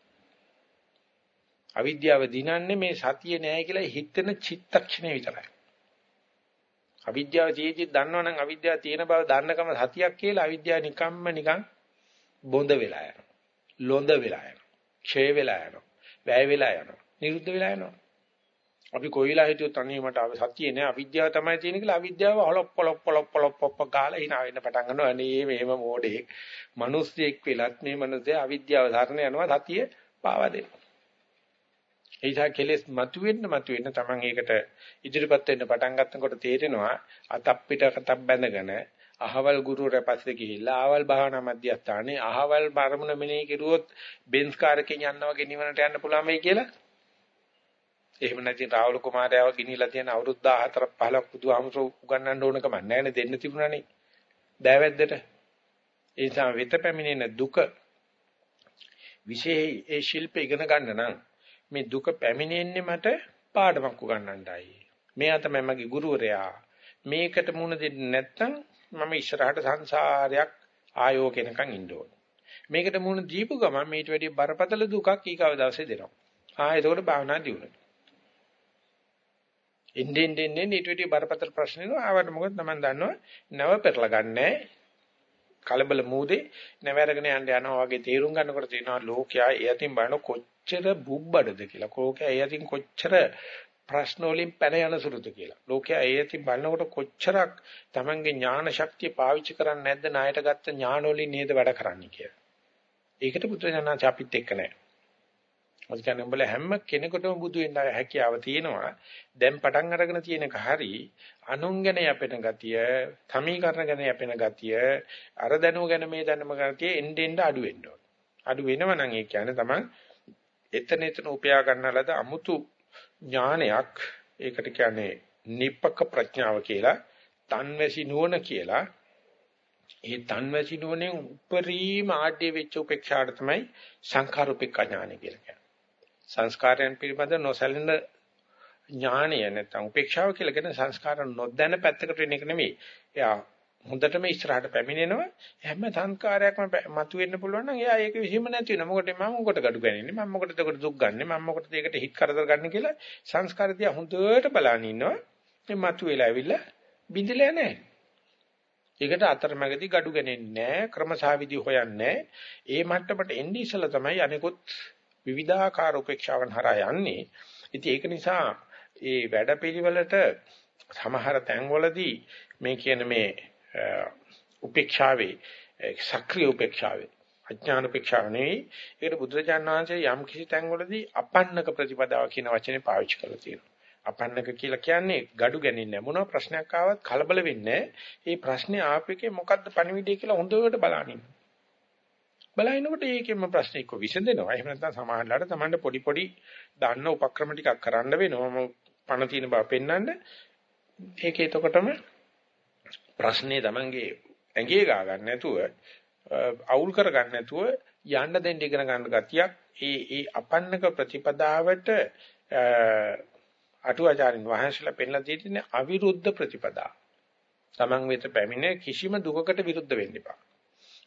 අවිද්‍යාව දිනන්නේ මේ සතිය නෑ කියලා හිතෙන චිත්තක්ෂණය විතරයි. අවිද්‍යාව තියෙද්දි දන්නවනම් අවිද්‍යාව තියෙන බව දන්නකම සතියක් කියලා අවිද්‍යාව නිකම්ම නිකන් බොඳ වෙලා යනවා. ලොඳ වෙලා යනවා. ක්ෂය වෙලා යනවා. වැය වෙලා යනවා. නිරුද්ධ වෙලා යනවා. අපි කොයි වෙලාව හිටියොත් අනේ මට සතියේ නෑ අවිද්‍යාව තමයි තියෙන කියලා අවිද්‍යාව හොලොප් පොලොප් පොලොප් පොලොප් පොප් ගාලා hina වෙන්න පටන් ගන්නවා. අනේ මේව මොඩේ. මිනිස්සෙක් වෙලත් මේ මිනිස්සේ අවිද්‍යාව ධර්ණ යනවා සතිය පාවා දෙනවා. ඒ නිසා කෙලෙස් මතුවෙන්න මතුවෙන්න Taman ඒකට ඉදිරිපත් වෙන්න පටන් ගන්නකොට තේරෙනවා අතක් පිට කතක් බැඳගෙන අහවල් ගුරුවරයා පස්සේ ගිහිල්ලා ආවල් භාවනා මධ්‍යස්ථානේ අහවල් බරමුණ මෙනෙහි කෙරුවොත් බෙන්ස් කාර් එකකින් යනවා වගේ නිවනට යන්න පුළුවන් වෙයි කියලා. එහෙම නැති රාහුල කුමාරයාව ගිනිලා තියෙන අවුරුදු 14ක් 15ක් බුදුහාමුදුරුවෝ උගන්වන්න ඕන කම නැහැ නේ දෙන්න තිබුණානේ. දෑවැද්දට. ඒ නිසා වෙත පැමිණෙන දුක විශේෂ ඒ ශිල්ප ඉගෙන ගන්න නම් මේ දුක පැමිණෙන්නේ මට පාඩමක් උගන්වන්නයි. මෙයා තමයි මගේ ගුරුවරයා. මේකට මුණ දෙන්නේ නැත්නම් මම ඉස්සරහට සංසාරයක් ආයෝ කෙනකන් ඉන්න ඕන. මේකට මුණ දීපු ගමන් මේට වැඩිය බරපතල දුකක් ඊකව දවසේ දෙනවා. ආ එතකොට භාවනා දියුණුව. ඉන්දෙන් දෙන්නේ ඊට වැඩිය බරපතල ප්‍රශ්න එනවා. ආවට මොකද Taman දන්නවා නව පෙරලා ගන්නෑ. කලබල මූදේ නැවැරගෙන යන්න යනවා වගේ තීරුම් ගන්නකොට තියෙනවා ලෝකයා ඒ අතින් බලන කොච්චර බුබ්බඩද කියලා. ලෝකයා ඒ අතින් කොච්චර ප්‍රශ්න වලින් පැන යන සුළුද කියලා. ලෝකයා ඒ ඇති බලනකොට කොච්චරක් Tamange ඥාන ශක්තිය පාවිච්චි කරන්නේ නැද්ද ණයට ගත්ත ඥාන වලින් නේද වැඩ කරන්නේ කියලා. ඒකට පුත්‍රයන්ාච අපිත් එක්ක නැහැ. මොකද කියන්නේ උඹලා හැම කෙනෙකුටම බුදු වෙන්න හැකියාව තියෙනවා. දැන් පටන් අරගෙන තියෙන එක හරි අනුන් ගැන යැපෙන ගතිය, සමීකරණ ගැන යැපෙන ගතිය, අර දැනුව ගැන මේ දැනුම ගතිය එන්න එන්න අඩු වෙන්න ඕන. අඩු වෙනව නම් ඒ කියන්නේ තමයි එතන එතන උපයා ගන්නලද අමුතු ඥානයක් ඒකට කියන්නේ නිප්පක ප්‍රඥාව කියලා තන්වැසි නුවණ කියලා ඒ තන්වැසි නුවණෙන් උපරිම ආඩ්‍ය වෙච්ච උපේක්ෂාට තමයි සංඛාරුපික ඥානය කියලා කියන්නේ. සංස්කාරයන් පිළිබඳ නොසැලෙන ඥානය නැත්නම් උපේක්ෂාව කියලා කියන සංස්කාර නොදැන පැත්තකට වෙන එක නෙමෙයි. එයා හොඳටම ඉස්සරහට පැමිණෙනවා. හැම සංස්කාරයක්ම මතුවෙන්න පුළුවන් නම් එයා ඒක විසීම නැති වෙනවා. මොකද මම මොකට gadu ගන්නේ? මම මොකටද ඒකට දුක් ගන්නෙ? මම මොකටද ඒකට හිත් කරදර ගන්න කියලා සංස්කාර දිහා හොඳට බලන ඉන්නවා. මේ මතුවෙලා ඇවිල්ලා බිඳිලා නැහැ. ඒකට අතරමැදි gadu ගන්නේ නැහැ. ක්‍රමසාවිදි හොයන්නේ ඒ මට්ටමට එන්නේ ඉස්සලා තමයි අනිකුත් විවිධාකාර උපේක්ෂාවන් හරහා යන්නේ ඉතින් ඒක නිසා ඒ වැඩපිළිවෙලට සමහර තැන්වලදී මේ කියන මේ උපේක්ෂාවේ සක්‍රීය උපේක්ෂාවේ අඥාන උපේක්ෂාව නෙවෙයි ඒකට බුදුරජාණන් වහන්සේ යම් කිසි තැන්වලදී අපන්නක ප්‍රතිපදාව කියන වචනේ පාවිච්චි කරලා තියෙනවා. අපන්නක කියලා කියන්නේ gadu ගැනින්නේ මොනවා ප්‍රශ්නයක් ආවත් කලබල වෙන්නේ ඒ ප්‍රශ්නේ ආපෙකේ මොකද්ද පණිවිඩය කියලා හොඳට බලනින්න. බලනකොට ඒකෙම ප්‍රශ්න එක්ක විසඳෙනවා. එහෙම නැත්නම් සමාහලට Tamanda පොඩි පොඩි දන්න උපක්‍රම ටිකක් කරන්න වෙනවා. පණ තියෙන බව පෙන්වන්න. ඒකේ එතකොටම ප්‍රශ්නේ Tamange ඇඟේ ගා ගන්න නැතුව අවුල් කර ගන්න නැතුව යන්න දෙන්න ඉගෙන ගන්න ගතියක් ඒ ඒ අපන්නක ප්‍රතිපදාවට අටුවාචාරින් වහන්සේලා පෙන්ලා දෙන්නේ අවිරුද්ධ ප්‍රතිපදා. Taman වෙත පැමිණ කිසිම දුකකට විරුද්ධ වෙන්න එපා.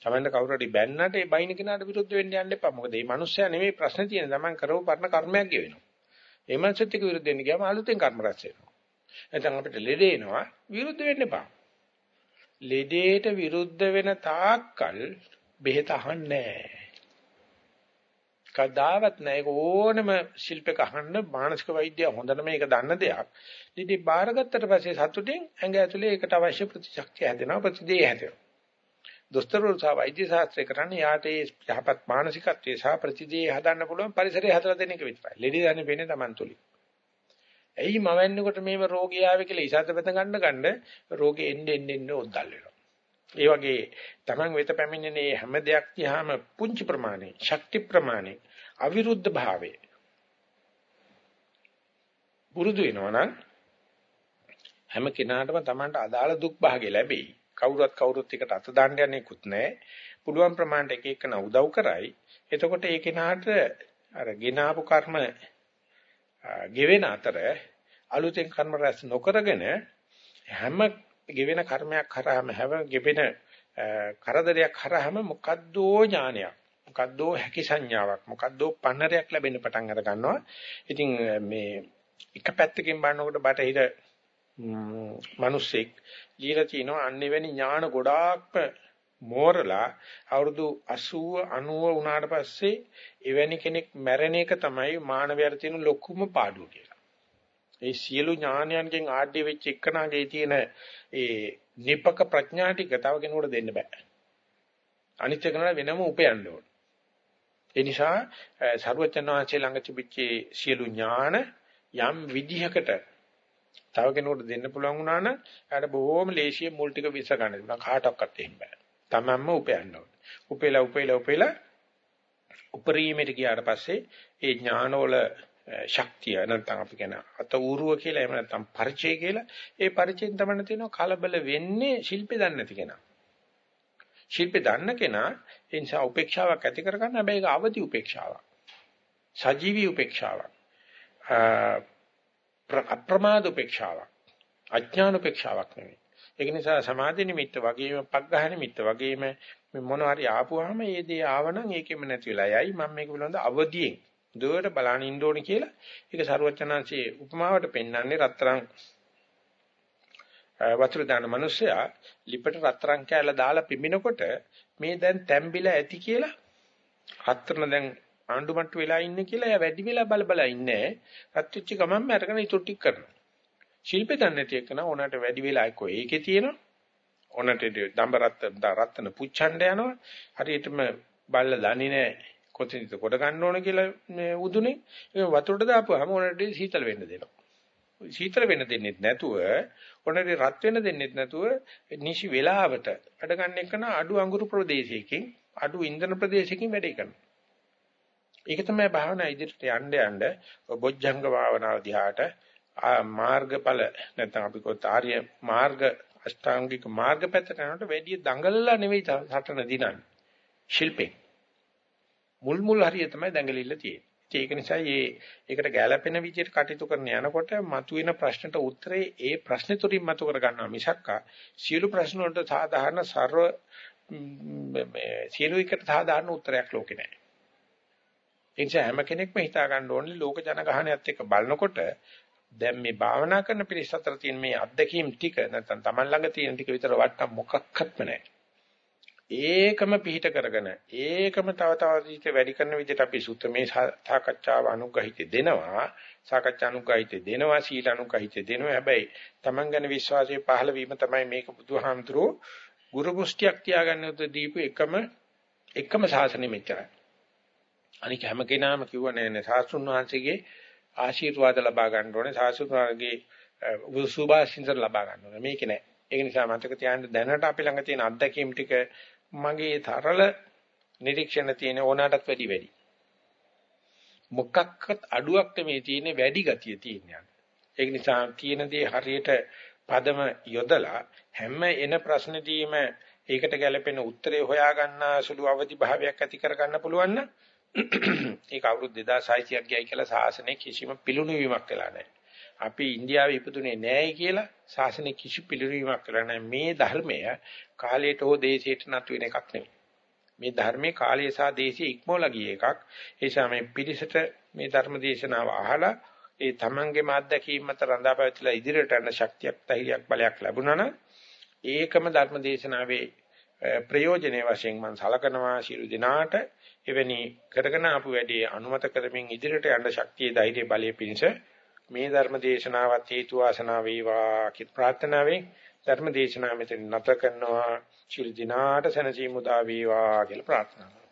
Tamanට කවුරු හරි බැන්නට ඒ බයින කෙනාට විරුද්ධ වෙන්න යන්න එපා. මොකද මේ මිනිස්සයා නෙමෙයි ප්‍රශ්නේ තියෙන්නේ. Taman කරව පරණ කර්මයක් ගෙවෙනවා. ඒ මනසත් එක්ක විරුද්ධ වෙන්න ගියාම අලුතෙන් කර්ම රැස් වෙනවා. නැත්නම් අපිට ලෙඩ එනවා විරුද්ධ වෙන්න එපා. ලෙඩේට විරුද්ධ වෙන තාක්කල් බෙහෙත අහන්නේ නැහැ. කදාවත් නැහැ ඒක ඕනම ශිල්පයක අහන්න මානසික වෛද්‍ය හොඳට මේක දන්න දෙයක්. ඉතින් බාරගත්තට පස්සේ සතුටින් ඇඟ ඇතුලේ ඒකට අවශ්‍ය ප්‍රතිශක්තිය හැදෙනවා ප්‍රතිදේ හැදෙනවා. දොස්තරවරු සහ වෛද්‍ය ශාස්ත්‍රය කරන්නේ යාට ඒ යහපත් මානසිකත්වයේ සහ ප්‍රතිදේ හදන්න පුළුවන් පරිසරය හදලා දෙන එක විතරයි. ලෙඩි දන්නේ වෙන්නේ Taman තුලින්. ඇයි මවන්නකොට මේව රෝගය ආවේ කියලා ඉසත බඳ ගන්න ගන්න රෝගේ එන්න එන්න එන්න ඔද්දල් වෙනවා. ඒ වගේ Taman වෙත පැමිණෙන හැම දෙයක් දිහාම පුංචි ප්‍රමාණය, ශක්ති ප්‍රමාණය, අවිරුද්ධ භාවය. පුරුදු වෙනවනම් හැම කෙනාටම Tamanට අදාළ දුක් භාගය ලැබෙයි. කවුරුත් කවුරුත් එකට අත දාන්න යන්නේකුත් නැහැ. පුළුවන් ප්‍රමාණයට එක එකන උදව් කරයි. එතකොට ඒ කෙනාට අර ගිනාපු කර්ම ගෙවෙන අතර අලුතෙන් කර්ම රැස් නොකරගෙන හැම ගෙවෙන කර්මයක් කරාම හැම ගෙවෙන කරදරයක් කරාම මොකද්දෝ ඥානයක් මොකද්දෝ හැකි සංඥාවක් මොකද්දෝ පන්නරයක් ලැබෙන්න පටන් අර ගන්නවා ඉතින් මේ එක පැත්තකින් බලනකොට බටහිර මිනිස්සෙක් লীලා තිනවා අන්නෙවැනි ඥාන ගොඩාක්ම මෝරලා අවුරුදු 80 90 වුණාට පස්සේ එවැනි කෙනෙක් මැරෙන එක තමයි මානවයාට තියෙන ලොකුම පාඩුව කියලා. ඒ සියලු ඥානයන්ගෙන් ආඩ්‍ය වෙච්ච එකනාගේ තියෙන ඒ නිපක ප්‍රඥා ටික තව කෙනෙකුට දෙන්න බෑ. අනිත් එකන වෙනම උපයන්න ඕන. ඒ නිසා සරුවචන වහන්සේ ළඟ තිබිච්ච සියලු ඥාන යම් විදිහකට තව කෙනෙකුට දෙන්න පුළුවන් වුණා නම් එයාට බොහොම ලේසියෙන් මුල් ටික විස ගන්න පුළුවන් කාටවත් එහෙම බෑ. තමන්ම උපයන්න ඕනේ. උපෙලා උපෙලා උපෙලා උපරිමයට ගියාට පස්සේ ඒ ඥානවල ශක්තිය නැත්නම් අපි කියන අත ඌරුව කියලා එහෙම නැත්නම් පරිචය කියලා ඒ පරිචයෙන් තමයි තියෙනවා කලබල වෙන්නේ ශිල්පේ දන්නේ නැති කෙනා. ශිල්පේ දන්න කෙනා ඒ නිසා උපේක්ෂාවක් ඇති කරගන්න හැබැයි ඒක අවදි උපේක්ෂාවක්. සජීවී උපේක්ෂාවක්. අප්‍රමාද උපේක්ෂාවක්. අඥාන උපේක්ෂාවක් නෙවෙයි. ඒක නිසා සමාධි නිමිත්ත වගේම පග්ඝහ නිමිත්ත වගේම මොන හරි ආපුවාම ඒ දේ ආවනම් ඒකෙම නැති වෙලා යයි මම මේක පිළිබඳ අවදියෙන් දුවට බලන්න ඉන්න ඕනේ කියලා ඒක සරුවචනාංශයේ උපමාවට පෙන්වන්නේ රත්තරන් වතුර දාන මිනිස්සයා ලිපට රත්තරන් කෑල්ල දාලා පිඹිනකොට මේ දැන් තැම්බිලා ඇති කියලා රත්තරන් දැන් ආණ්ඩුමට්ටු වෙලා ඉන්නේ කියලා එයා වැඩි වෙලා බල බල ඉන්නේ. රත් වෙච්ච ගමන්ම අරගෙන ඉතුරු ටික කරනවා. ශිල්පේ දන්නේ නැති එකන ඕනට වැඩි වෙලා එක්ක ඒකේ තියෙනවා. ඕනට දඹ රත් රත්න පුච්චන්න යනවා. හරියටම බල්ල දන්නේ නැහැ කොතනද කොට ගන්න ඕන කියලා මේ උදුනේ. ඒක වතුරට දාපුවාම ඕනට සීතල වෙන්න දෙනවා. සීතල වෙන්න දෙන්නේ නැතුව ඕනට රත් වෙන්න දෙන්නේ නැතුව නිසි වෙලාවට වැඩ ගන්න එක අඩු අඟුරු ප්‍රදේශයකින් අඩු ඉන්ධන ප්‍රදේශයකින් වැඩේ කරනවා. ඒක තමයි භාවනා ඉදිරියට යන්න යන්න බොජ්ජංග භාවනාව දිහාට මාර්ගඵල නැත්නම් අපි කොත් ආර්ය මාර්ග අෂ්ටාංගික මාර්ග පැත්තට යනකොට වැඩි දඟලලා නෙවෙයි සටන දිනන්නේ. ශිල්පේ මුල් මුල් හරිය තමයි දැඟලිල්ල තියෙන්නේ. ඒක නිසා මේ ඒකට ගැළපෙන විදිහට කටයුතු කරන යනකොට මතුවෙන ප්‍රශ්නට උත්තරේ ඒ ප්‍රශ්න තුලින් මතු කර ගන්නවා මිසක්කා සියලු ප්‍රශ්න වලට සාධාරණ ਸਰව මේ සියලු එකට සාධාරණ උත්තරයක් ලෝකේ නැහැ. ඒ නිසා හැම කෙනෙක්ම හිතා ගන්න ඕනේ ලෝක ජනගහනයත් එක්ක බලනකොට දැන් මේ භාවනා කරන පිරිස අතර තියෙන මේ අත්දැකීම් ටික නැත්නම් Taman ළඟ තියෙන ටික විතර වට්ටම් මොකක්වත්ම නැහැ. ඒකම පිහිට කරගෙන ඒකම තව තවත් වැඩි කරන විදිහට අපි සුත්තමේ සාකච්ඡාව අනුග්‍රහිත දෙනවා සාකච්ඡා අනුග්‍රහිත දෙනවා සීල අනුග්‍රහිත දෙනවා හැබැයි Taman ගැන විශ්වාසය පහළ වීම තමයි මේක බුදුහාමුදුරෝ ගුරු පුෂ්ටියක් තියාගන්න උද දීපු එකම එකම ශාසනෙ මෙච්චරයි අනික හැම කෙනාම කිව්ව නෑ නේ. සාසුන් වහන්සේගේ ආශිර්වාද ලබා ගන්න ඕනේ. සාසුන් වහන්සේගේ සුභාශිංසන ලබා ගන්න ඕනේ. මේක නෑ. ඒක නිසා මතක තියාගන්න දැනට අපි ළඟ තියෙන අත්දැකීම් ටික මගේ තරල නිරීක්ෂණ තියෙන ඕනටත් වැඩි වැඩි. මොකක්වත් අඩුවක් මේ තියෙන වැඩි ගතිය තියෙනවා. ඒක නිසා තියෙන දේ හරියට පදම යොදලා හැම එන ප්‍රශ්නෙදීම ඒකට ගැලපෙන උත්තරේ හොයාගන්න සුළු අවදි භාවයක් ඇති කරගන්න පුළුවන් නම් ඒක අවුරුදු 2600ක් ගියයි කියලා සාසනයේ කිසිම පිළුණු වීමක් වෙලා නැහැ. අපි ඉන්දියාවේ ඉපදුනේ නැහැ කියලා සාසනයේ කිසි පිළිරීමක් කරලා නැහැ. මේ ධර්මය කාලයට හෝ දේශයට නතු වෙන එකක් නෙවෙයි. මේ ධර්මයේ කාලය සහ දේශය ඉක්මවලා ගිය එකක්. ඒ නිසා මේ පිරිසට මේ ධර්ම දේශනාව අහලා ඒ තමන්ගේම අත්දැකීම් මත රඳාපවතිලා ඉදිරියට යන ශක්තියක්, ධෛර්යයක්, බලයක් ලැබුණා නම් ඒකම ධර්ම දේශනාවේ ප්‍රයෝජනේ වශයෙන් මම සලකනවා ශිරු දිනාට එවැනි කරගෙන ආපු වැඩේ අනුමත කරමින් ඉදිරියට යන්න ශක්තිය, ධෛර්ය, බලය පිණිස මේ ධර්ම දේශනාවත් හේතු වාසනා වේවා කිත් ප්‍රාර්ථනාවෙන් ධර්ම දේශනාව මෙතන නැත කරනවා. චිල් දිනාට සනසීමු දා වේවා කියලා ප්‍රාර්ථනා